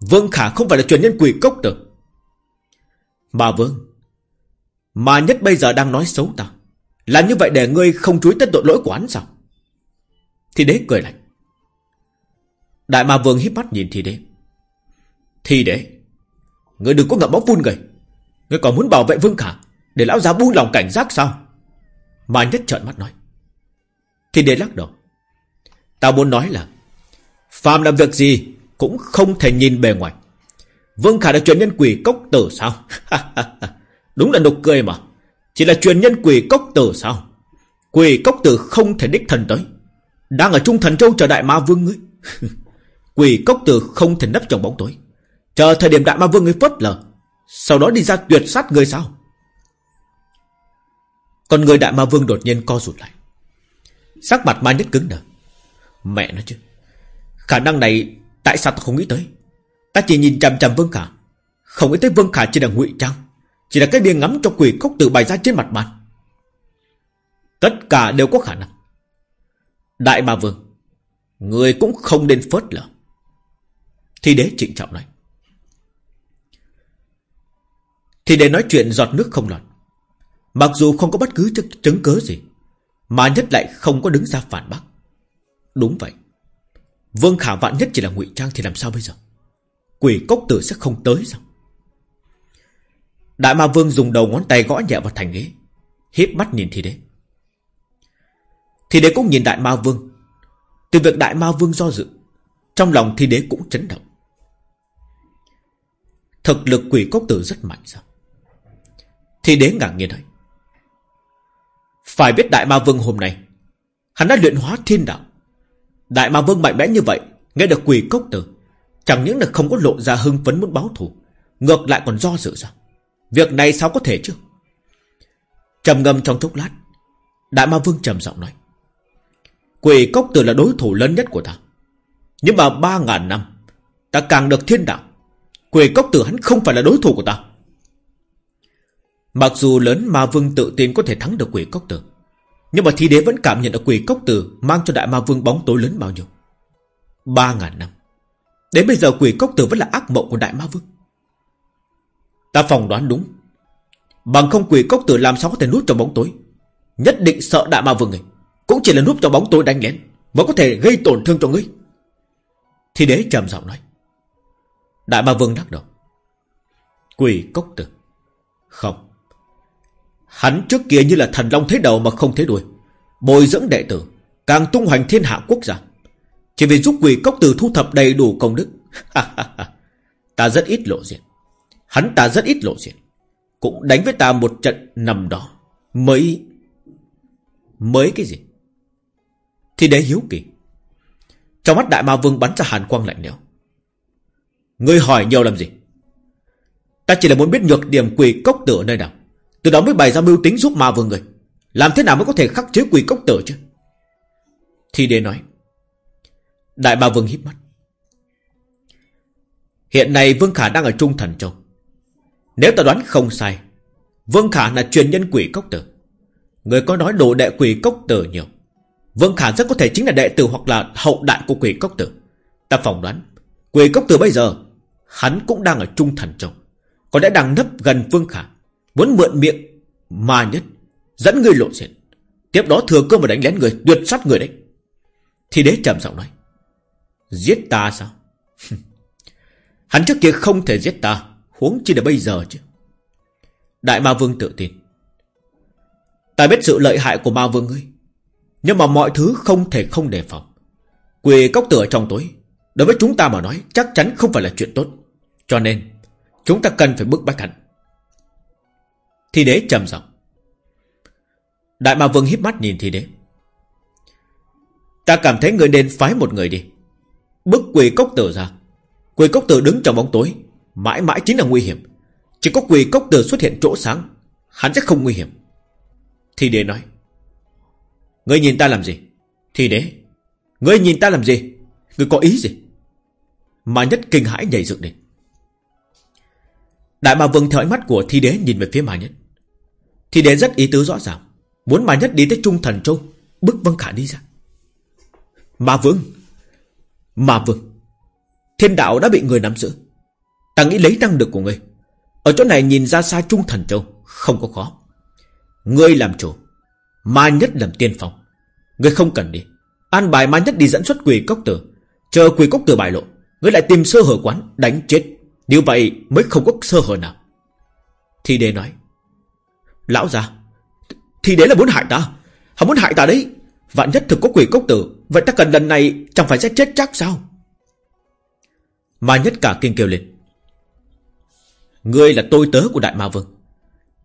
Vương Khả không phải là truyền nhân quỷ cốc được. Ma Vương Mà nhất bây giờ đang nói xấu ta. Làm như vậy để ngươi không chúi tất tội lỗi của hắn sao? Thì đế cười lạnh. Đại ma vương híp mắt nhìn thì đế. Thì đế Ngươi đừng có ngậm máu phun người. Ngươi còn muốn bảo vệ Vương Khả, Để lão già buông lòng cảnh giác sao? Mà nhất trợn mắt nói. Thì đế lắc đầu. Tao muốn nói là, Phàm làm việc gì Cũng không thể nhìn bề ngoài. Vương Khả là truyền nhân quỷ cốc tử sao? Đúng là nụ cười mà. Chỉ là truyền nhân quỷ cốc tử sao? Quỷ cốc tử không thể đích thần tới. Đang ở Trung Thần Châu chờ đại ma vương ngươi. Quỷ cốc tử không thể nấp trong bóng tối. Chờ thời điểm đại ma vương ngươi phất lờ, Sau đó đi ra tuyệt sát ngươi sao? Còn người đại ma vương đột nhiên co rụt lại. Sắc mặt mai nhất cứng đờ. Mẹ nó chứ, Khả năng này Tại sao ta không nghĩ tới? Ta chỉ nhìn chằm chằm Vương Khả. Không nghĩ tới Vương Khả chỉ là ngụy trang, Chỉ là cái bia ngắm cho quỷ cốc tử bày ra trên mặt bàn. Tất cả đều có khả năng. Đại bà vương, Người cũng không nên phớt lờ. Thi đế trịnh trọng nói. Thì để nói chuyện giọt nước không lọt. Mặc dù không có bất cứ chứng cớ gì, Mà nhất lại không có đứng ra phản bác. Đúng vậy. Vương Khả vạn nhất chỉ là ngụy trang Thì làm sao bây giờ? Quỷ cốc tử sẽ không tới sao? Đại ma vương dùng đầu ngón tay gõ nhẹ vào thành ghế Hiếp mắt nhìn thi đế. Thì đế cũng nhìn đại ma vương. Từ việc đại ma vương do dự, Trong lòng thì đế cũng chấn động. Thực lực quỷ cốc tử rất mạnh sao? Thì đế ngạc nhiên hỏi. Phải biết đại ma vương hôm nay, Hắn đã luyện hóa thiên đạo. Đại ma vương mạnh mẽ như vậy, Nghe được quỷ cốc tử, Chẳng những là không có lộ ra hưng phấn muốn báo thù, Ngược lại còn do dự sao? Việc này sao có thể chứ? Trầm ngâm trong chốc lát, Đại ma vương trầm giọng nói. Quỷ cốc tử là đối thủ lớn nhất của ta. Nhưng mà ba ngàn năm, Ta càng được thiên đạo. Quỷ cốc tử hắn không phải là đối thủ của ta. Mặc dù lớn ma vương tự tin có thể thắng được quỷ cốc tử Nhưng mà thi đế vẫn cảm nhận được quỷ cốc tử Mang cho đại ma vương bóng tối lớn bao nhiêu. Ba ngàn năm, Đến bây giờ quỷ cốc tử vẫn là ác mộng của đại ma vương. Ta phòng đoán đúng. Bằng không quỷ cốc tử làm sao có thể núp trong bóng tối? Nhất định sợ đại ma vương này cũng chỉ là núp trong bóng tối đánh lén Mới có thể gây tổn thương cho ngươi. Thì đế trầm giọng nói. Đại ma vương đắc đầu. Quỷ cốc tử. Không. Hắn trước kia như là thần long thế đầu mà không thế đuôi. Bồi dưỡng đệ tử, Càng tung hoành thiên hạ quốc gia. Chỉ vì giúp quỷ cốc tử thu thập đầy đủ công đức. Ta rất ít lộ diện. Hắn ta rất ít lộ diện. Cũng đánh với ta một trận nằm đó. Mới Mới cái gì? Thì đế hiếu kỳ. Trong mắt đại ma vương bắn ra hàn quang lạnh lẽo. Ngươi hỏi nhiều làm gì? Ta chỉ là muốn biết nhược điểm quỷ cốc tử ở nơi nào. Từ đó mới bày ra mưu tính giúp ma vương người Làm thế nào mới có thể khắc chế quỷ cốc tử chứ? Thì đế nói. Đại ma vương hít mắt. Hiện nay Vương Khả đang ở Trung Thần Châu. Nếu ta đoán không sai, Vương Khả là truyền nhân quỷ cốc tử. Người có nói đồ đệ quỷ cốc tử nhiều. Vương Khả rất có thể chính là đệ tử hoặc là hậu đại của quỷ cốc tử. Ta phỏng đoán, Quỷ cốc tử bây giờ, Hắn cũng đang ở Trung Thần Châu. Có lẽ đang nấp gần Vương Khả, Muốn mượn miệng mà nhất, Dẫn người lộ diện. Tiếp đó thừa cơ mà đánh lén người, Tuyệt sát người đấy. Thì đế trầm giọng nói, Giết ta sao? Hắn trước kia không thể giết ta, Huống chi là bây giờ chứ. Đại ma vương tự tin, Ta biết sự lợi hại của ma vương ngươi. Nhưng mà mọi thứ không thể không đề phòng. Quỳ cốc tựa trong tối. Đối với chúng ta mà nói, Chắc chắn không phải là chuyện tốt. Cho nên, Chúng ta cần phải bức bách hắn Thi đế trầm giọng. Đại ma vương híp mắt nhìn thi đế. Ta cảm thấy người nên phái một người đi. Bức quỳ cốc tử ra. Quỳ cốc tử đứng trong bóng tối. Mãi mãi chính là nguy hiểm. Chỉ có quỳ cốc tử xuất hiện chỗ sáng, Hắn sẽ không nguy hiểm. Thi đế nói. Ngươi nhìn ta làm gì? Thi đế Ngươi nhìn ta làm gì? Ngươi có ý gì? Mà nhất kinh hãi nhảy dựng lên Đại ma vương theo ánh mắt của thi đế nhìn về phía mà nhất. Thi đế rất ý tứ rõ ràng. Muốn mà nhất đi tới Trung Thần Châu, Bức Vân Khả đi ra. Ma vương. Ma vương. Thiên đạo đã bị người nắm giữ. Ta nghĩ lấy năng lực của ngươi. Ở chỗ này nhìn ra xa Trung Thần Châu, Không có khó. Ngươi làm chủ. Ma nhất làm tiên phong. Ngươi không cần đi. An bài ma nhất đi dẫn xuất quỷ cốc tử. Chờ quỷ cốc tử bại lộ Ngươi lại tìm sơ hở quán, đánh chết. Như vậy mới không có sơ hở nào. Thi đế nói, Lão già, Thi đế là muốn hại ta. Hắn muốn hại ta đấy. Vạn nhất thực có quỷ cốc tử, Vậy ta cần lần này chẳng phải sẽ chết chắc sao? Ma nhất cả kinh kêu lên, Ngươi là tôi tớ của Đại Ma Vương.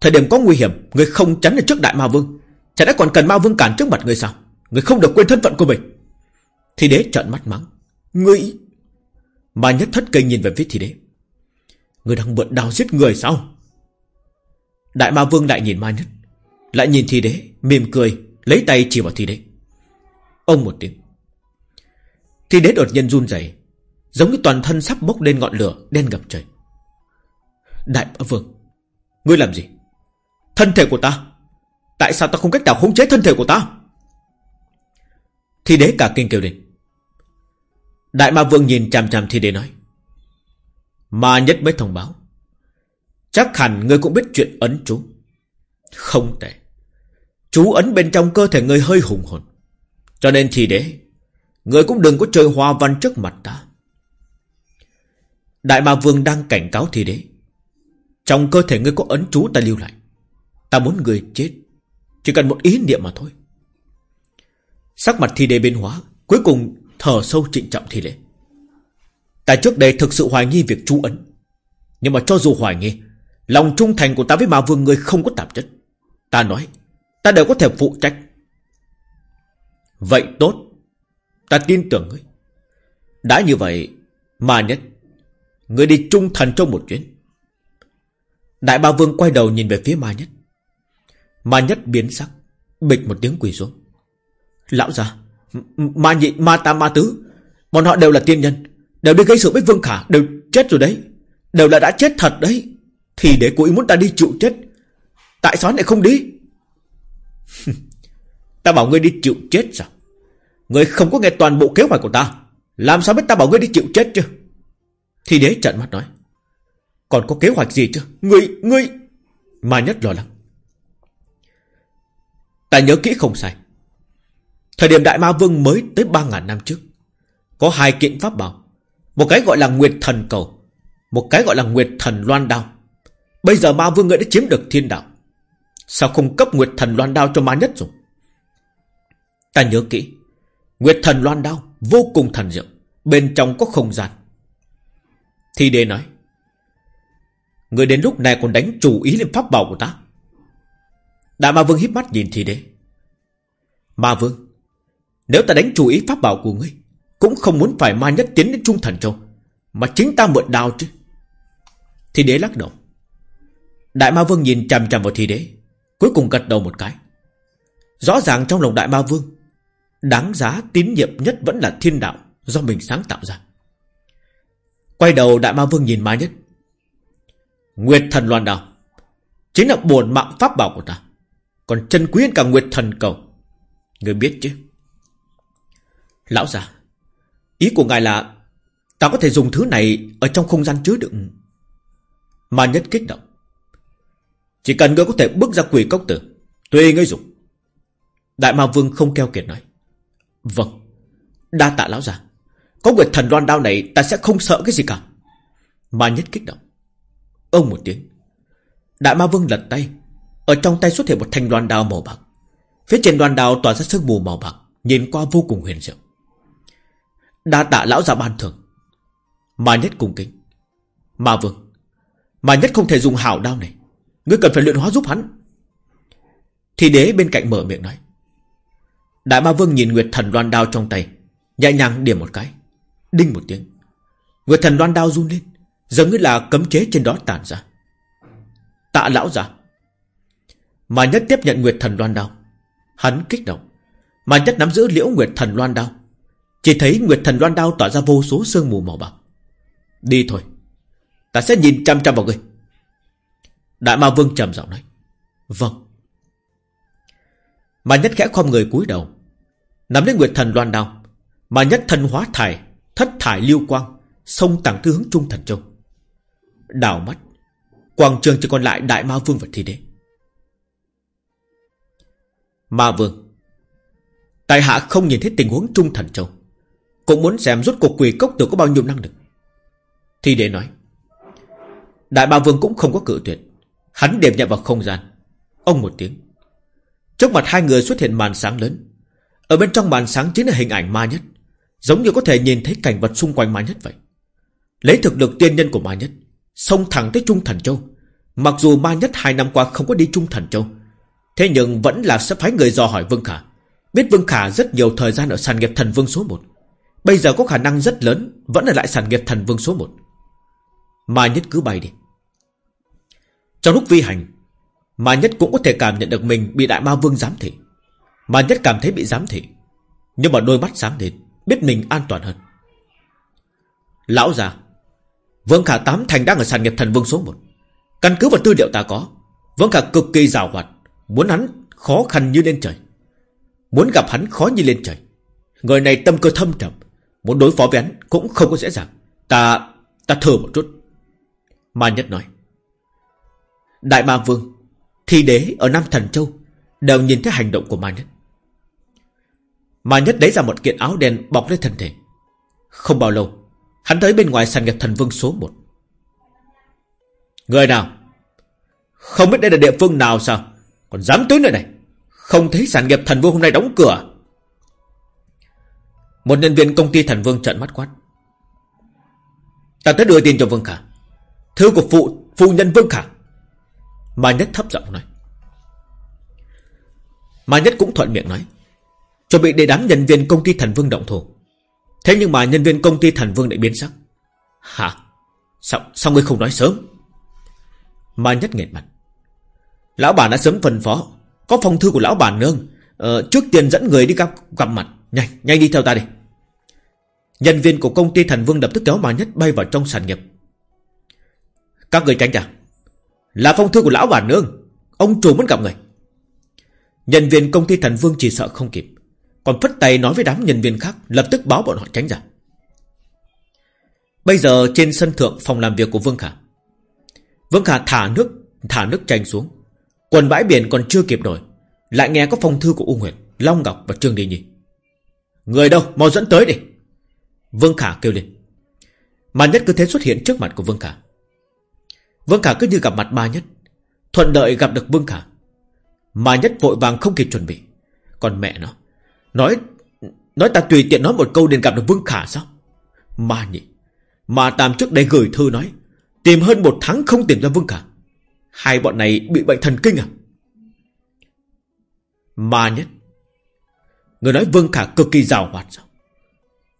Thời điểm có nguy hiểm, Ngươi không tránh được trước Đại Ma Vương. Chả đã còn cần Ma Vương cản trước mặt người sao? Người không được quên thân phận của mình. Thi đế trợn mắt mắng. Ngươi? Mà nhất thất kinh nhìn về phía thi đế. Ngươi đang mượn đào giết người sao? Đại Ma Vương lại nhìn Ma nhất, Lại nhìn thi đế, Mỉm cười, Lấy tay chỉ vào thi đế. Ông một tiếng. Thi đế đột nhiên run rẩy, Giống như toàn thân sắp bốc lên ngọn lửa Đen ngập trời. Đại bá vương, Ngươi làm gì? Thân thể của ta Tại sao ta không cách nào khống chế thân thể của ta? Thi đế cả kinh kêu lên. Đại ma vương nhìn chằm chằm thi đế nói. Ma nhất mới thông báo. Chắc hẳn ngươi cũng biết chuyện ấn chú. Không tệ. Chú ấn bên trong cơ thể ngươi hơi hùng hồn. Cho nên thi đế, Ngươi cũng đừng có chơi hoa văn trước mặt ta. Đại ma vương đang cảnh cáo thi đế. Trong cơ thể ngươi có ấn chú ta lưu lại. Ta muốn người chết. Chỉ cần một ý niệm mà thôi. Sắc mặt thi đế biến hóa, Cuối cùng thở sâu trịnh trọng thi lễ. Ta trước đây thực sự hoài nghi việc chú ấn. Nhưng mà cho dù hoài nghi, Lòng trung thành của ta với ma vương người không có tạp chất. Ta nói, Ta đều có thể phụ trách. Vậy tốt, Ta tin tưởng ngươi. Đã như vậy, Ma nhất, Ngươi đi trung thần trong một chuyến. Đại ba vương quay đầu nhìn về phía ma nhất. Ma nhất biến sắc Bịch một tiếng quỳ xuống. Lão già Ma nhị, ma tam, ma tứ Bọn họ đều là tiên nhân Đều đi gây sự với Vương Khả Đều chết rồi đấy Đều là đã chết thật đấy. Thì để cô ý muốn ta đi chịu chết Tại sao lại không đi? Ta bảo ngươi đi chịu chết sao? Ngươi không có nghe toàn bộ kế hoạch của ta Làm sao biết ta bảo ngươi đi chịu chết chứ? Thì đế trận mắt nói Còn có kế hoạch gì chứ? Ngươi, ngươi! Mà nhất lo lắng. Ta nhớ kỹ không sai. Thời điểm Đại Ma Vương mới tới 3.000 năm trước, Có hai kiện pháp bảo. Một cái gọi là Nguyệt Thần Cầu, Một cái gọi là Nguyệt Thần Loan Đao. Bây giờ Ma Vương ngươi đã chiếm được thiên đạo. Sao không cấp Nguyệt Thần Loan Đao cho Ma Nhất dùng Ta nhớ kỹ, Nguyệt Thần Loan Đao vô cùng thần diệu, Bên trong có không gian. Thi đế nói Người đến lúc này còn đánh chủ ý lên pháp bảo của ta. Đại Ma Vương híp mắt nhìn thì đế. Ma Vương, nếu ta đánh chủ ý pháp bảo của ngươi, Cũng không muốn phải ma nhất tiến đến Trung Thần Châu, Mà chính ta mượn đào chứ? Thì đế lắc đầu. Đại ma vương nhìn chằm chằm vào thì đế, Cuối cùng gật đầu một cái. Rõ ràng trong lòng đại ma vương, Đáng giá tín nhiệm nhất vẫn là thiên đạo Do mình sáng tạo ra. Quay đầu đại ma vương nhìn ma nhất. Nguyệt thần loan đào Chính là buồn mạng pháp bảo của ta. Còn chân quý hơn cả Nguyệt thần cầu. Người biết chứ? Lão già, Ý của ngài là Ta có thể dùng thứ này Ở trong không gian chứa đựng. Mà nhất kích động. Chỉ cần ngươi có thể bước ra quỷ cốc tử, Tùy ngươi dùng. Đại ma vương không keo kiệt nói. Vâng Đa tạ lão già. Có nguyệt thần loan đao này, ta sẽ không sợ cái gì cả. Mà nhất kích động. Ông một tiếng. Đại ma vương lật tay. Ở trong tay xuất hiện một thanh đoan đao màu bạc. Phía trên đoan đao tỏa ra sức mù màu bạc, Nhìn qua vô cùng huyền diệu. Đa tạ lão già ban thưởng. Mà nhất cùng kính. Mà vương Mà nhất không thể dùng hảo đao này. Ngươi cần phải luyện hóa giúp hắn. Thì đế bên cạnh mở miệng nói. Đại ma vương nhìn Nguyệt thần đoan đao trong tay, Nhẹ nhàng điểm một cái. Đinh một tiếng. Nguyệt thần đoan đao run lên, Giống như là cấm chế trên đó tàn ra. Tạ lão già mà nhất tiếp nhận Nguyệt thần loan đao Hắn kích động Mà nhất nắm giữ liễu Nguyệt thần loan đao chỉ thấy Nguyệt Thần Loan Đao tỏa ra vô số sương mù màu bạc. Đi thôi. Ta sẽ nhìn chăm chăm vào ngươi. Đại Ma Vương trầm giọng nói. Vâng. Mà nhất khẽ khom người cúi đầu. Nắm lấy Nguyệt Thần Loan Đao. Mà nhất thần hóa thải, thất thải lưu quang, sông tảng tư hướng Trung Thần Châu. Đảo mắt. Quảng trường chỉ còn lại Đại Ma Vương và Thi Đế. Ma Vương. Tài hạ không nhìn thấy tình huống Trung Thần Châu. Cũng muốn xem rốt cuộc quỷ cốc tử có bao nhiêu năng lực. Thì để nói, Đại ba vương cũng không có cự tuyệt. Hắn điểm nhận vào không gian. Ông một tiếng. Trước mặt hai người xuất hiện màn sáng lớn. Ở bên trong màn sáng chính là hình ảnh ma nhất. Giống như có thể nhìn thấy cảnh vật xung quanh ma nhất vậy. Lấy thực lực tiên nhân của ma nhất, Xông thẳng tới Trung Thần Châu. Mặc dù ma nhất hai năm qua không có đi Trung Thần Châu Thế nhưng vẫn là sẽ phái người dò hỏi Vương Khả. Biết Vương Khả rất nhiều thời gian ở sàn nghiệp thần vương số 1 Bây giờ có khả năng rất lớn Vẫn ở lại sàn nghiệp thần vương số 1 Mà nhất cứ bay đi. Trong lúc vi hành Mà nhất cũng có thể cảm nhận được mình Bị đại ma vương giám thị. Mà nhất cảm thấy bị giám thị, Nhưng mà đôi mắt sáng lên, Biết mình an toàn hơn. Lão già, Vương Khả Tám Thành đang ở sàn nghiệp thần vương số 1 Căn cứ vào tư liệu ta có, Vương Khả cực kỳ rào hoạt. Muốn hắn khó khăn như lên trời. Muốn gặp hắn khó như lên trời. Người này tâm cơ thâm trầm. Muốn đối phó với hắn cũng không có dễ dàng. Ta, ta thử một chút. Ma Nhất nói. Đại Ma Vương Thi đế ở Nam Thần Châu Đều nhìn thấy hành động của Ma Nhất. Ma Nhất lấy ra một kiện áo đen bọc lên thân thể. Không bao lâu Hắn tới bên ngoài sàn nghiệp thần vương số 1 Người nào? Không biết đây là địa phương nào sao? Còn dám tới nơi này Không thấy sản nghiệp thần vương hôm nay đóng cửa. Một nhân viên công ty thần vương trận mắt quát. Ta tới đưa tiền cho Vương Khả. Thư của phụ phu nhân Vương Khả. Mà nhất thấp giọng nói. Mà nhất cũng thuận miệng nói. Chuẩn bị để đám nhân viên công ty thần vương động thủ. Thế nhưng mà nhân viên công ty thần vương lại biến sắc. Hả? Sao, sao ngươi không nói sớm? Mà nhất nghẹn mặt. Lão bản đã sớm phân phó. Có phong thư của lão bản nương. Ờ, Trước tiên dẫn người đi gặp, gặp mặt. Nhanh, nhanh đi theo ta đi. Nhân viên của công ty thần vương lập tức kéo bà nhất bay vào trong sản nghiệp. Các người tránh ra. Là phong thư của lão bản nương. Ông chủ muốn gặp người. Nhân viên công ty thần vương chỉ sợ không kịp. Còn phất tay nói với đám nhân viên khác Lập tức báo bọn họ tránh ra. Bây giờ trên sân thượng phòng làm việc của Vương Khả. Vương Khả thả nước Thả nước chanh xuống. Quần bãi biển còn chưa kịp đổi. Lại nghe có phong thư của U Nguyệt, Long Ngọc và Trương Đi Nhi. Người đâu? Mau dẫn tới đi. Vương Khả kêu lên. Mà nhất cứ thế xuất hiện trước mặt của Vương Khả. Vương Khả cứ như gặp mặt ba nhất, Thuận đợi gặp được Vương Khả. Mà nhất vội vàng không kịp chuẩn bị. Còn mẹ nó, Nói Nói ta tùy tiện nói một câu liền gặp được Vương Khả sao? Mà nhỉ Mà Tam trước đây gửi thư nói, Tìm hơn một tháng không tìm ra Vương Khả. Hai bọn này bị bệnh thần kinh à? Ma nhất. Người nói Vương Khả cực kỳ rào hoạt sao?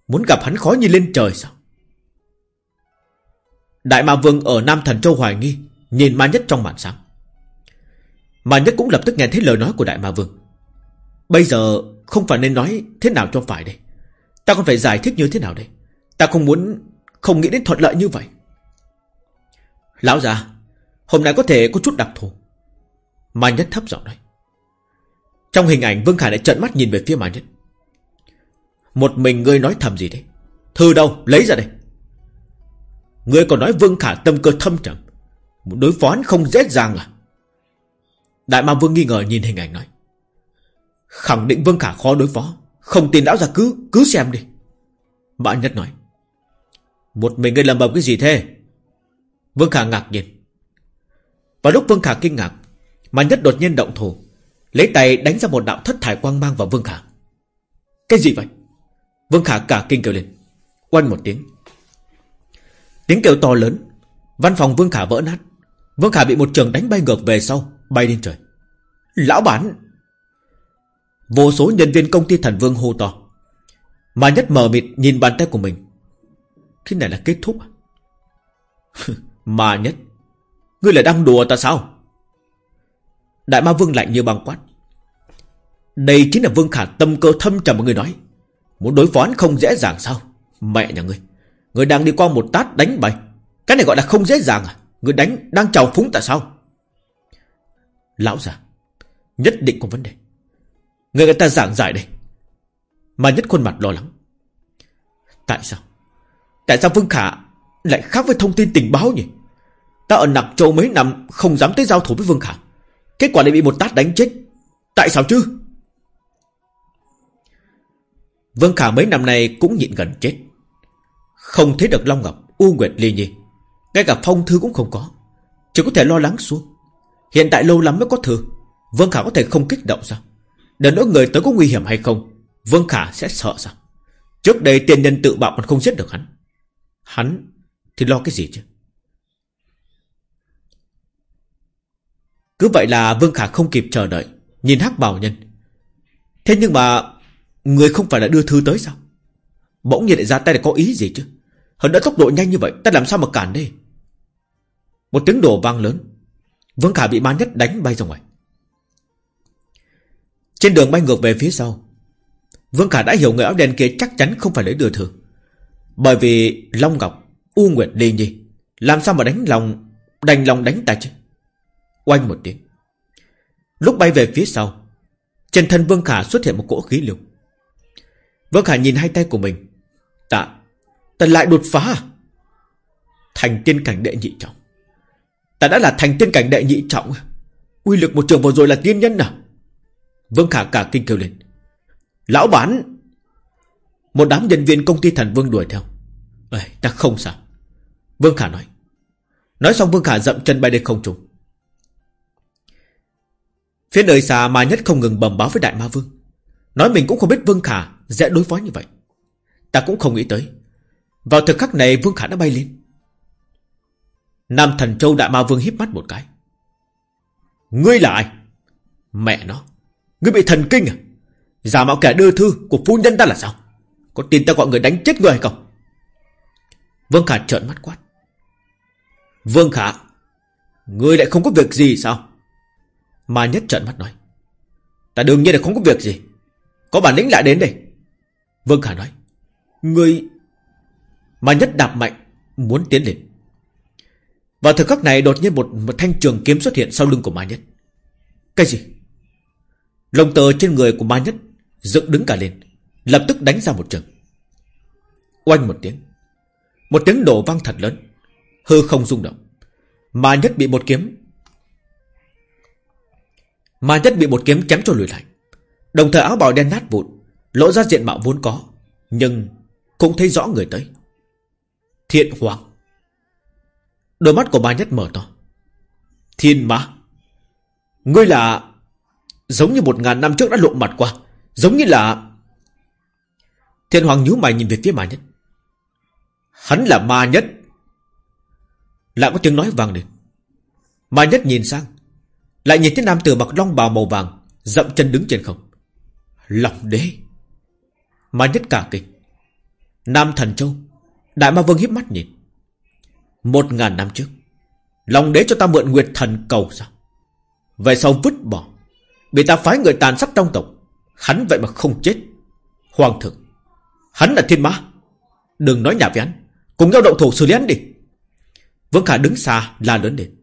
Muốn gặp hắn khó như lên trời sao? Đại Ma Vương ở Nam Thần Châu hoài nghi, Nhìn Ma Nhất trong màn sáng. Ma Nhất cũng lập tức nghe thấy lời nói của Đại Ma Vương. Bây giờ không phải nên nói thế nào cho phải đây. Ta còn phải giải thích như thế nào đây? Ta không muốn, Không nghĩ đến thuận lợi như vậy. Lão già Hôm nay có thể có chút đặc thù. Ma Nhất thấp giọng nói. Trong hình ảnh, Vương Khải lại trợn mắt nhìn về phía Ma Nhất. Một mình ngươi nói thầm gì đấy? Thư đâu? Lấy ra đây. Ngươi còn nói Vương Khả tâm cơ thâm trầm. Một đối phó không dễ dàng à? Đại Ma Vương nghi ngờ nhìn hình ảnh nói. Khẳng định Vương Khả khó đối phó. Không tin lão ra cứ cứ xem đi. Ma Nhất nói. Một mình ngươi làm bầm cái gì thế? Vương Khả ngạc nhiên. Và lúc Vương Khả kinh ngạc, Mà Nhất đột nhiên động thủ, Lấy tay đánh ra một đạo thất thải quang mang vào Vương Khả. Cái gì vậy? Vương Khả cả kinh kêu lên, Oanh một tiếng. Tiếng kêu to lớn, Văn phòng Vương Khả vỡ nát. Vương Khả bị một trường đánh bay ngược về sau, Bay lên trời. Lão bản! Vô số nhân viên công ty thần vương hô to. Mà nhất mờ mịt nhìn bàn tay của mình. Thế này là kết thúc à? Mà nhất Ngươi là đang đùa ta sao? Đại ma vương lạnh như băng quát. Đây chính là vương khả tâm cơ thâm trầm mà người nói. Muốn đối phó không dễ dàng sao? Mẹ nhà ngươi Người đang đi qua một tát đánh bay Cái này gọi là không dễ dàng à? Người đánh, đang chào phúng tại sao? Lão già, Nhất định có vấn đề. Người người ta giảng giải đây. Mà nhất khuôn mặt lo lắng. Tại sao? Tại sao Vương Khả lại khác với thông tin tình báo nhỉ? Ta ở Nặc Châu mấy năm, Không dám tới giao thủ với Vương Khả. Kết quả lại bị một tát đánh chết. Tại sao chứ? Vương Khả mấy năm nay cũng nhịn gần chết. Không thấy được Long Ngọc, U Nguyệt, Ly Nhi. Ngay cả phong thư cũng không có. Chỉ có thể lo lắng xuống. Hiện tại lâu lắm mới có thư. Vương Khả có thể không kích động sao? Đến nỗi người tới có nguy hiểm hay không, Vương Khả sẽ sợ sao? Trước đây tiền nhân tự bạo còn không giết được hắn. Hắn thì lo cái gì chứ? Cứ vậy là Vương Khả không kịp chờ đợi. Nhìn hắc bảo nhân. Thế nhưng mà Người không phải là đưa thư tới sao? Bỗng nhiên lại ra tay là có ý gì chứ? Hơn đã tốc độ nhanh như vậy, Ta làm sao mà cản đây? Một tiếng đổ vang lớn. Vương Khả bị ma nhất đánh bay ra ngoài. Trên đường bay ngược về phía sau, Vương Khả đã hiểu người áo đen kia chắc chắn không phải lấy đưa thư. Bởi vì Long Ngọc, U Nguyệt Ly Nhi, Làm sao mà đánh lòng, Đành lòng đánh ta chứ? Oanh một tiếng. Lúc bay về phía sau Trên thân Vương Khả xuất hiện một cỗ khí lưu. Vương Khả nhìn hai tay của mình. Tạ, Ta lại đột phá à? Thành tiên cảnh đệ nhị trọng. Ta đã là thành tiên cảnh đệ nhị trọng à? Uy lực một trường vừa rồi là tiên nhân à? Vương Khả cả kinh kêu lên. Lão bán Một đám nhân viên công ty thần Vương đuổi theo. Ê, Ta không sao. Vương Khả nói. Nói xong Vương Khả dậm chân bay lên không trùng Phía nơi xa ma nhất không ngừng bầm báo với Đại Ma Vương. Nói mình cũng không biết Vương Khả dễ đối phó như vậy. Ta cũng không nghĩ tới. Vào thời khắc này Vương Khả đã bay lên. Nam Thần Châu Đại Ma Vương híp mắt một cái. Ngươi là ai? Mẹ nó. Ngươi bị thần kinh à? Giả mạo kẻ đưa thư của phu nhân ta là sao? Có tin ta gọi người đánh chết người hay không? Vương Khả trợn mắt quát. Vương Khả, Ngươi lại không có việc gì sao? Ma nhất trợn mắt nói. Ta đương nhiên là không có việc gì. Có bản lĩnh lại đến đây. Vương Khả nói. Người Ma nhất đạp mạnh Muốn tiến lên. Và thời khắc này đột nhiên một, một thanh trường kiếm xuất hiện sau lưng của Ma nhất. Cái gì? Lông tờ trên người của Ma nhất Dựng đứng cả lên Lập tức đánh ra một trường. Oanh một tiếng. Một tiếng đổ vang thật lớn. Hư không rung động. Ma nhất bị một kiếm Ma nhất bị một kiếm chém cho lùi lại. Đồng thời áo bào đen nát vụn Lộ ra diện mạo vốn có, Nhưng cũng thấy rõ người tới. Thiện Hoàng. Đôi mắt của ma nhất mở to. Thiên ma Ngươi là Giống như một ngàn năm trước đã lộ mặt qua, Giống như là Thiên Hoàng nhíu mày nhìn về phía ma nhất. Hắn là ma nhất. Lại có tiếng nói vang lên. Ma nhất nhìn sang. Lại nhìn thấy nam tử mặc long bào màu vàng, Dậm chân đứng trên không. Lòng đế! Mà nhất cả kịch Nam thần châu, Đại ma vương hiếp mắt nhìn. Một ngàn năm trước Lòng đế cho ta mượn nguyệt thần cầu sao? Về sau vứt bỏ, Bị ta phái người tàn sát trong tộc, Hắn vậy mà không chết. Hoàng thượng, Hắn là thiên ma. Đừng nói nhảm với hắn, Cùng nhau động thủ xử lý hắn đi. Vương Khả đứng xa, la lớn lên.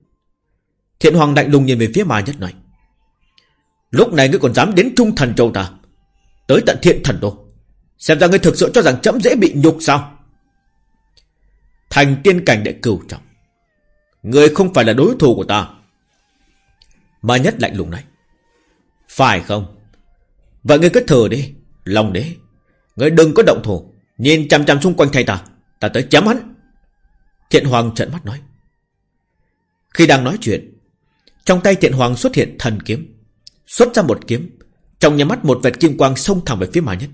Thiện Hoàng lạnh lùng nhìn về phía ma nhất nói, Lúc này ngươi còn dám đến Trung Thần Châu ta? Tới tận thiện thần đô? Xem ra ngươi thực sự cho rằng chấm dễ bị nhục sao? Thành tiên cảnh đệ cửu trọng, Ngươi không phải là đối thủ của ta. Ma nhất lạnh lùng này Phải không? Vậy ngươi cứ thử đi, Lòng đế. Ngươi đừng có động thủ, Nhìn chăm chăm xung quanh thầy ta Ta tới chém hắn. Thiện Hoàng trợn mắt nói, Khi đang nói chuyện trong tay Thiện Hoàng xuất hiện thần kiếm, Xuất ra một kiếm, Trong nhà mắt một vệt kim quang xông thẳng về phía mà nhất.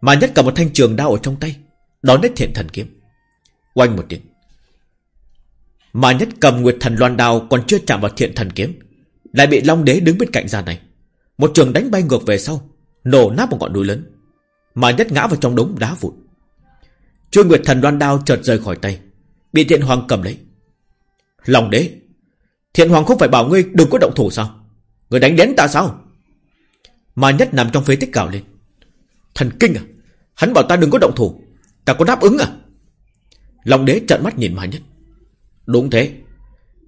Mà nhất cả một thanh trường đao ở trong tay, Đón lấy thiện thần kiếm. Oanh một tiếng. Mà nhất cầm nguyệt thần loan đao Còn chưa chạm vào thiện thần kiếm, Lại bị Long Đế đứng bên cạnh ra này. Một trường đánh bay ngược về sau, Nổ nát một ngọn núi lớn. Mà nhất ngã vào trong đống đá vụn. Chuôi nguyệt thần loan đao chợt rời khỏi tay, Bị thiện hoàng cầm lấy. Long đế Thiện hoàng không phải bảo ngươi đừng có động thủ sao? Người đánh đến ta sao? Mà nhất nằm trong phế tích cào lên. Thần kinh à? Hắn bảo ta đừng có động thủ. Ta có đáp ứng à? Long đế trợn mắt nhìn mà nhất. Đúng thế.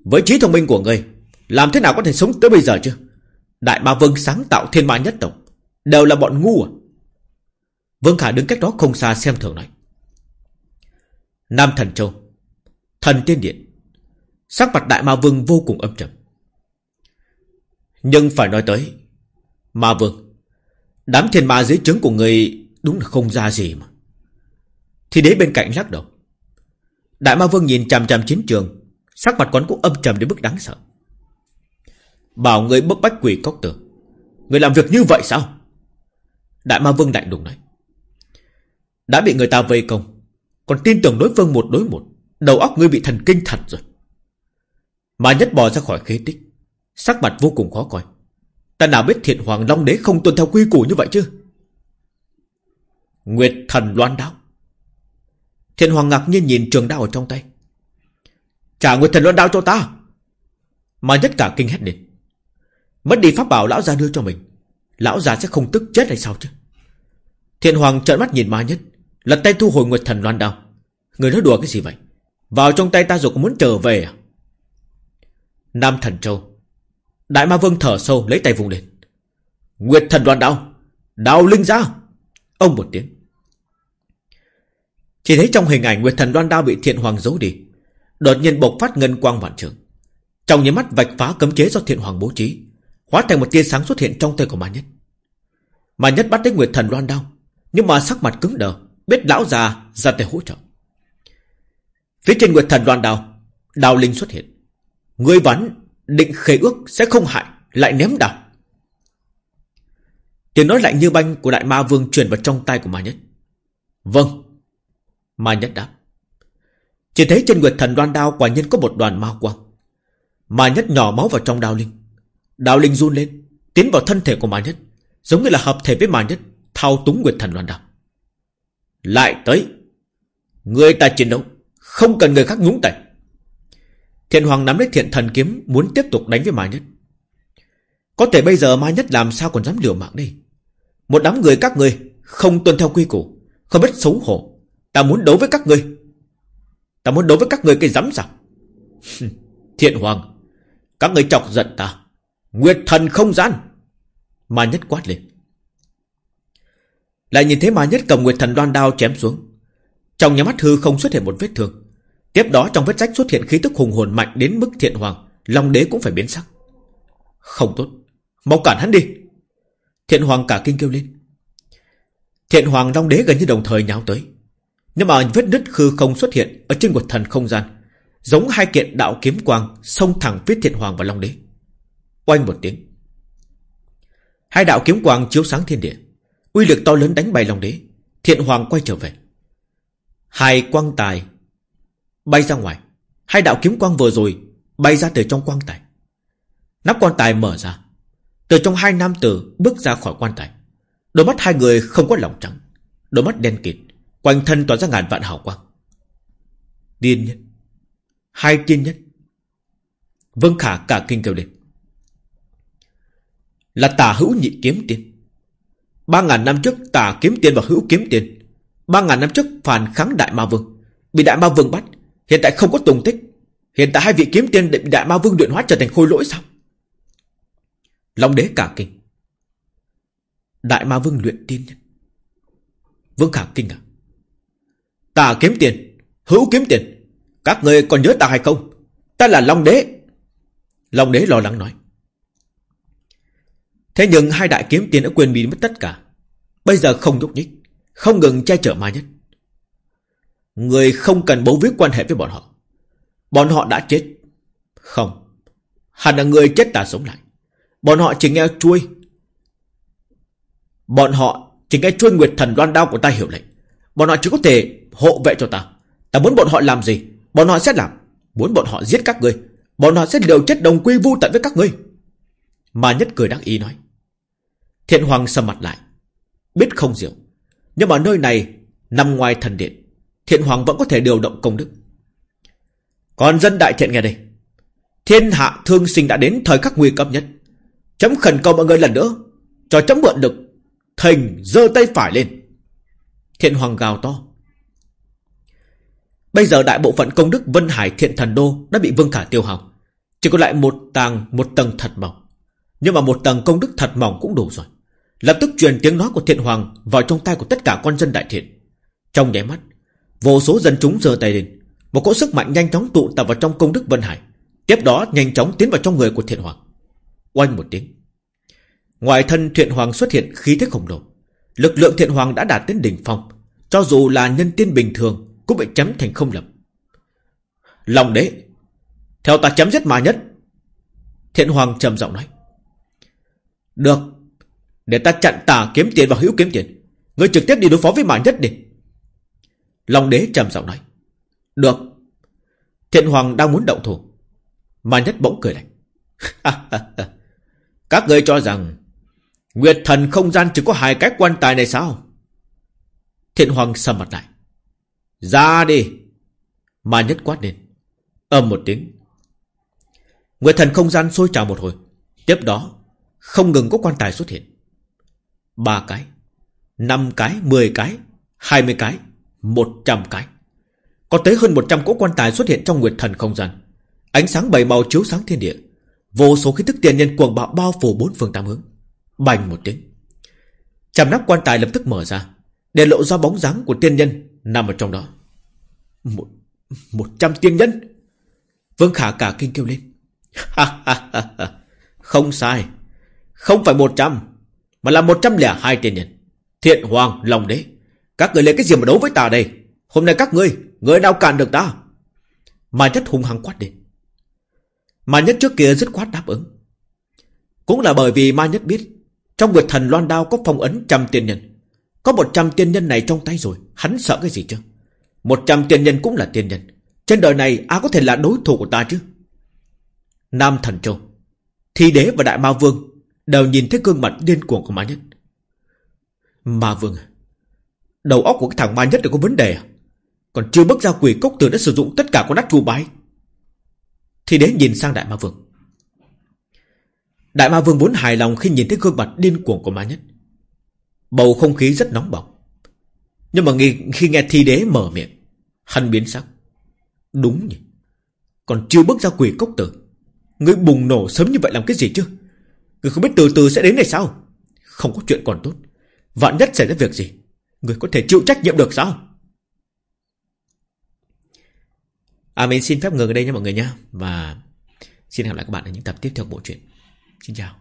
Với trí thông minh của ngươi, Làm thế nào có thể sống tới bây giờ chứ? Đại ma vương sáng tạo thiên ma nhất tộc, Đều là bọn ngu à? Vương Khả đứng cách đó không xa xem thường nói. Nam Thần Châu, Thần Tiên Điện. Sắc mặt đại ma vương vô cùng âm trầm. Nhưng phải nói tới, Ma vương, Đám thiên ma dưới trứng của người Đúng là không ra gì mà. Thì đế bên cạnh lắc đầu. Đại ma vương nhìn chằm chằm chiến trường, Sắc mặt quán cũng âm trầm đến mức đáng sợ. Bảo người bức bách quỷ cốc tử, Người làm việc như vậy sao? Đại ma vương đại đùng nói. Đã bị người ta vây công, Còn tin tưởng đối phương một đối một, Đầu óc ngươi bị thần kinh thật rồi. Mà nhất bò ra khỏi khế tích. Sắc mặt vô cùng khó coi. Ta nào biết thiện hoàng long đế không tuân theo quy củ như vậy chứ? Nguyệt thần loan đao. Thiện hoàng ngạc nhiên nhìn trường đao ở trong tay. Trả Nguyệt thần loan đao cho ta. Mà nhất cả kinh hét lên. Mất đi pháp bảo lão già đưa cho mình. Lão già sẽ không tức chết hay sao chứ? Thiện hoàng trợn mắt nhìn ma nhất. Lật tay thu hồi Nguyệt thần loan đao. Người nói đùa cái gì vậy? Vào trong tay ta rồi có muốn trở về à? Nam thần châu. Đại ma vương thở sâu lấy tay vùng lên. Nguyệt thần đoàn đao Đao linh ra Ông một tiếng. Chỉ thấy trong hình ảnh Nguyệt thần đoan đao bị thiện hoàng giấu đi, Đột nhiên bộc phát ngân quang vạn trường Trong những mắt vạch phá cấm chế do thiện hoàng bố trí, Hóa thành một tia sáng xuất hiện trong tay của Ma Nhất. Ma Nhất bắt đến Nguyệt thần đoan đao, Nhưng mà sắc mặt cứng đờ, Biết lão già ra tay hỗ trợ. Phía trên Nguyệt thần đoan đao Đao linh xuất hiện. Người vắn, định khế ước sẽ không hại, Lại ném đao Tiếng nói lạnh như banh của đại ma vương truyền vào trong tay của ma nhất. Vâng Ma nhất đáp. Chỉ thấy trên Nguyệt Thần đoan Đao quả nhiên có một đoàn ma quang. Ma nhất nhỏ máu vào trong đao linh. Đao linh run lên, Tiến vào thân thể của Ma nhất, Giống như là hợp thể với Ma nhất, Thao túng Nguyệt Thần đoan Đao. Lại tới, Người ta chiến đấu, Không cần người khác nhúng tay. Thiện Hoàng nắm lấy thiện thần kiếm, Muốn tiếp tục đánh với Ma nhất. Có thể bây giờ Ma nhất làm sao còn dám liều mạng đây? Một đám người các người Không tuân theo quy củ, Không biết xấu hổ. Ta muốn đấu với các người Ta muốn đấu với các người cái dám sao? Thiện Hoàng, Các người chọc giận ta. Nguyệt thần không gian. Ma nhất quát lên. Lại nhìn thấy ma nhất cầm Nguyệt thần đoan đao chém xuống. Trong nhà mắt hư không xuất hiện một vết thương. Tiếp đó trong vết rách xuất hiện khí tức hùng hồn mạnh đến mức thiện hoàng, Long đế cũng phải biến sắc. Không tốt, Mau cản hắn đi. Thiện hoàng cả kinh kêu lên. Thiện hoàng long đế gần như đồng thời nháo tới. Nhưng mà vết nứt khư không xuất hiện Ở trên quật thần không gian, Giống hai kiện đạo kiếm quang Xông thẳng phía thiện hoàng và long đế. Oanh một tiếng. Hai đạo kiếm quang chiếu sáng thiên địa, Uy lực to lớn đánh bay long đế, Thiện hoàng quay trở về. Hai quang tài Bay ra ngoài. Hai đạo kiếm quang vừa rồi Bay ra từ trong quan tài. Nắp quan tài mở ra. Từ trong hai nam tử bước ra khỏi quan tài. Đôi mắt hai người không có lòng trắng. Đôi mắt đen kịt, Quanh thân tỏa ra ngàn vạn hào quang. Tiên nhân Hai tiên nhân Vân Khả cả kinh kêu lên. Là tà hữu nhị kiếm tiên. Ba ngàn năm trước tà kiếm tiên và hữu kiếm tiên. Ba ngàn năm trước phản kháng đại ma vương. Bị đại ma vương bắt Hiện tại không có tùng tích. Hiện tại hai vị kiếm tiên định đại ma vương luyện hóa trở thành khôi lỗi sao? Long đế cả kinh. Đại ma vương luyện tiên Vương khả kinh à? Ta kiếm tiền, Hữu kiếm tiền. Các người còn nhớ ta hay không? Ta là Long đế. Long đế lo lắng nói. Thế nhưng hai đại kiếm tiền đã quên đi mất tất cả. Bây giờ không nhúc nhích, Không ngừng che chở ma nhất. Người không cần bấu víu quan hệ với bọn họ. Bọn họ đã chết. Không. Hẳn là người chết ta sống lại. Bọn họ chỉ nghe chuôi. Bọn họ chỉ nghe chuôi nguyệt thần đoan đao của ta hiểu lệnh. Bọn họ chỉ có thể hộ vệ cho ta. Ta muốn bọn họ làm gì? Bọn họ sẽ làm. Muốn bọn họ giết các ngươi. Bọn họ sẽ liều chết đồng quy vu tận với các ngươi. Mà nhất cười đắc ý nói. Thiện Hoàng sầm mặt lại. Biết không diệu. Nhưng mà nơi này, Nằm ngoài thần điện. Thiện Hoàng vẫn có thể điều động công đức. Còn dân đại thiện nghe đây. Thiên hạ thương sinh đã đến thời khắc nguy cấp nhất. Chấm khẩn cầu mọi người lần nữa Cho chấm mượn được Thành giơ tay phải lên. Thiện Hoàng gào to. Bây giờ đại bộ phận công đức Vân Hải Thiện Thần Đô đã bị Vương Khả tiêu hỏng, Chỉ còn lại một tàng Một tầng thật mỏng. Nhưng mà một tầng công đức thật mỏng cũng đủ rồi. Lập tức truyền tiếng nói của Thiện Hoàng Vào trong tay của tất cả con dân đại thiện. Trong nháy mắt Vô số dân chúng giơ tay lên. Một cỗ sức mạnh nhanh chóng tụ tập vào trong công đức Vân Hải. Tiếp đó nhanh chóng tiến vào trong người của Thiện Hoàng. Oanh một tiếng. Ngoài thân Thiện Hoàng xuất hiện khí thế khổng lồ. Lực lượng Thiện Hoàng đã đạt đến đỉnh phong. Cho dù là nhân tiên bình thường, Cũng bị chấm thành không lập Lòng đế. Theo ta chấm giết mà nhất. Thiện Hoàng trầm giọng nói. Được. Để ta chặn tà kiếm tiền và hữu kiếm tiền. Ngươi trực tiếp đi đối phó với mà nhất đi. Long đế trầm giọng nói. Được. Thiện Hoàng đang muốn động thủ. Mà nhất bỗng cười lạnh. Các người cho rằng Nguyệt thần không gian chỉ có hai cái quan tài này sao? Thiện Hoàng sầm mặt lại. Ra đi. Mà nhất quát lên. Âm một tiếng. Nguyệt thần không gian sôi trào một hồi. Tiếp đó, không ngừng có quan tài xuất hiện. Ba cái, năm cái, mười cái, hai mươi cái, một trăm cái. Có tới hơn một trăm cỗ quan tài xuất hiện trong nguyệt thần không gian. Ánh sáng bảy màu chiếu sáng thiên địa. Vô số khí tức tiền nhân cuồng bạo bao phủ bốn phương tám hướng. Bành một tiếng. Trăm nắp quan tài lập tức mở ra. Để lộ ra bóng dáng của tiên nhân nằm ở trong đó. Một, một trăm tiên nhân. Vương Khả cả kinh kêu lên. Không sai. Không phải một trăm. Mà là một trăm lẻ hai tiên nhân. Thiện Hoàng, Long Đế. Các người lấy cái gì mà đấu với ta đây? Hôm nay các ngươi, Người nào cản được ta? Mà nhất hung hăng quát đi Mà nhất trước kia rất quát đáp ứng. Cũng là bởi vì ma nhất biết, Trong Nguyệt Thần Loan Đao có phong ấn trăm tiên nhân. Có 100 tiên nhân này trong tay rồi, Hắn sợ cái gì chứ? 100 tiên nhân cũng là tiên nhân. Trên đời này, ai có thể là đối thủ của ta chứ? Nam Thần Châu, Thi đế và Đại Ma Vương Đều nhìn thấy gương mặt điên cuồng của Ma Nhất. Ma Vương à? Đầu óc của cái thằng Ma Nhất là có vấn đề à? Còn chưa bước ra quỷ cốc tử đã sử dụng tất cả con đắt chu bái. Thì đế nhìn sang Đại Ma Vương. Đại Ma Vương vốn hài lòng khi nhìn thấy gương mặt điên cuồng của Ma Nhất. Bầu không khí rất nóng bỏng. Nhưng mà khi nghe thi đế mở miệng, Hắn biến sắc. Đúng nhỉ? Còn chưa bước ra quỷ cốc tử Ngươi bùng nổ sớm như vậy làm cái gì chứ? Ngươi không biết từ từ sẽ đến này sao? Không có chuyện còn tốt. Vạn nhất xảy ra việc gì người có thể chịu trách nhiệm được sao? À mình xin phép ngừng ở đây nha mọi người nha. Và xin hẹn lại các bạn ở những tập tiếp theo của bộ truyện. Xin chào.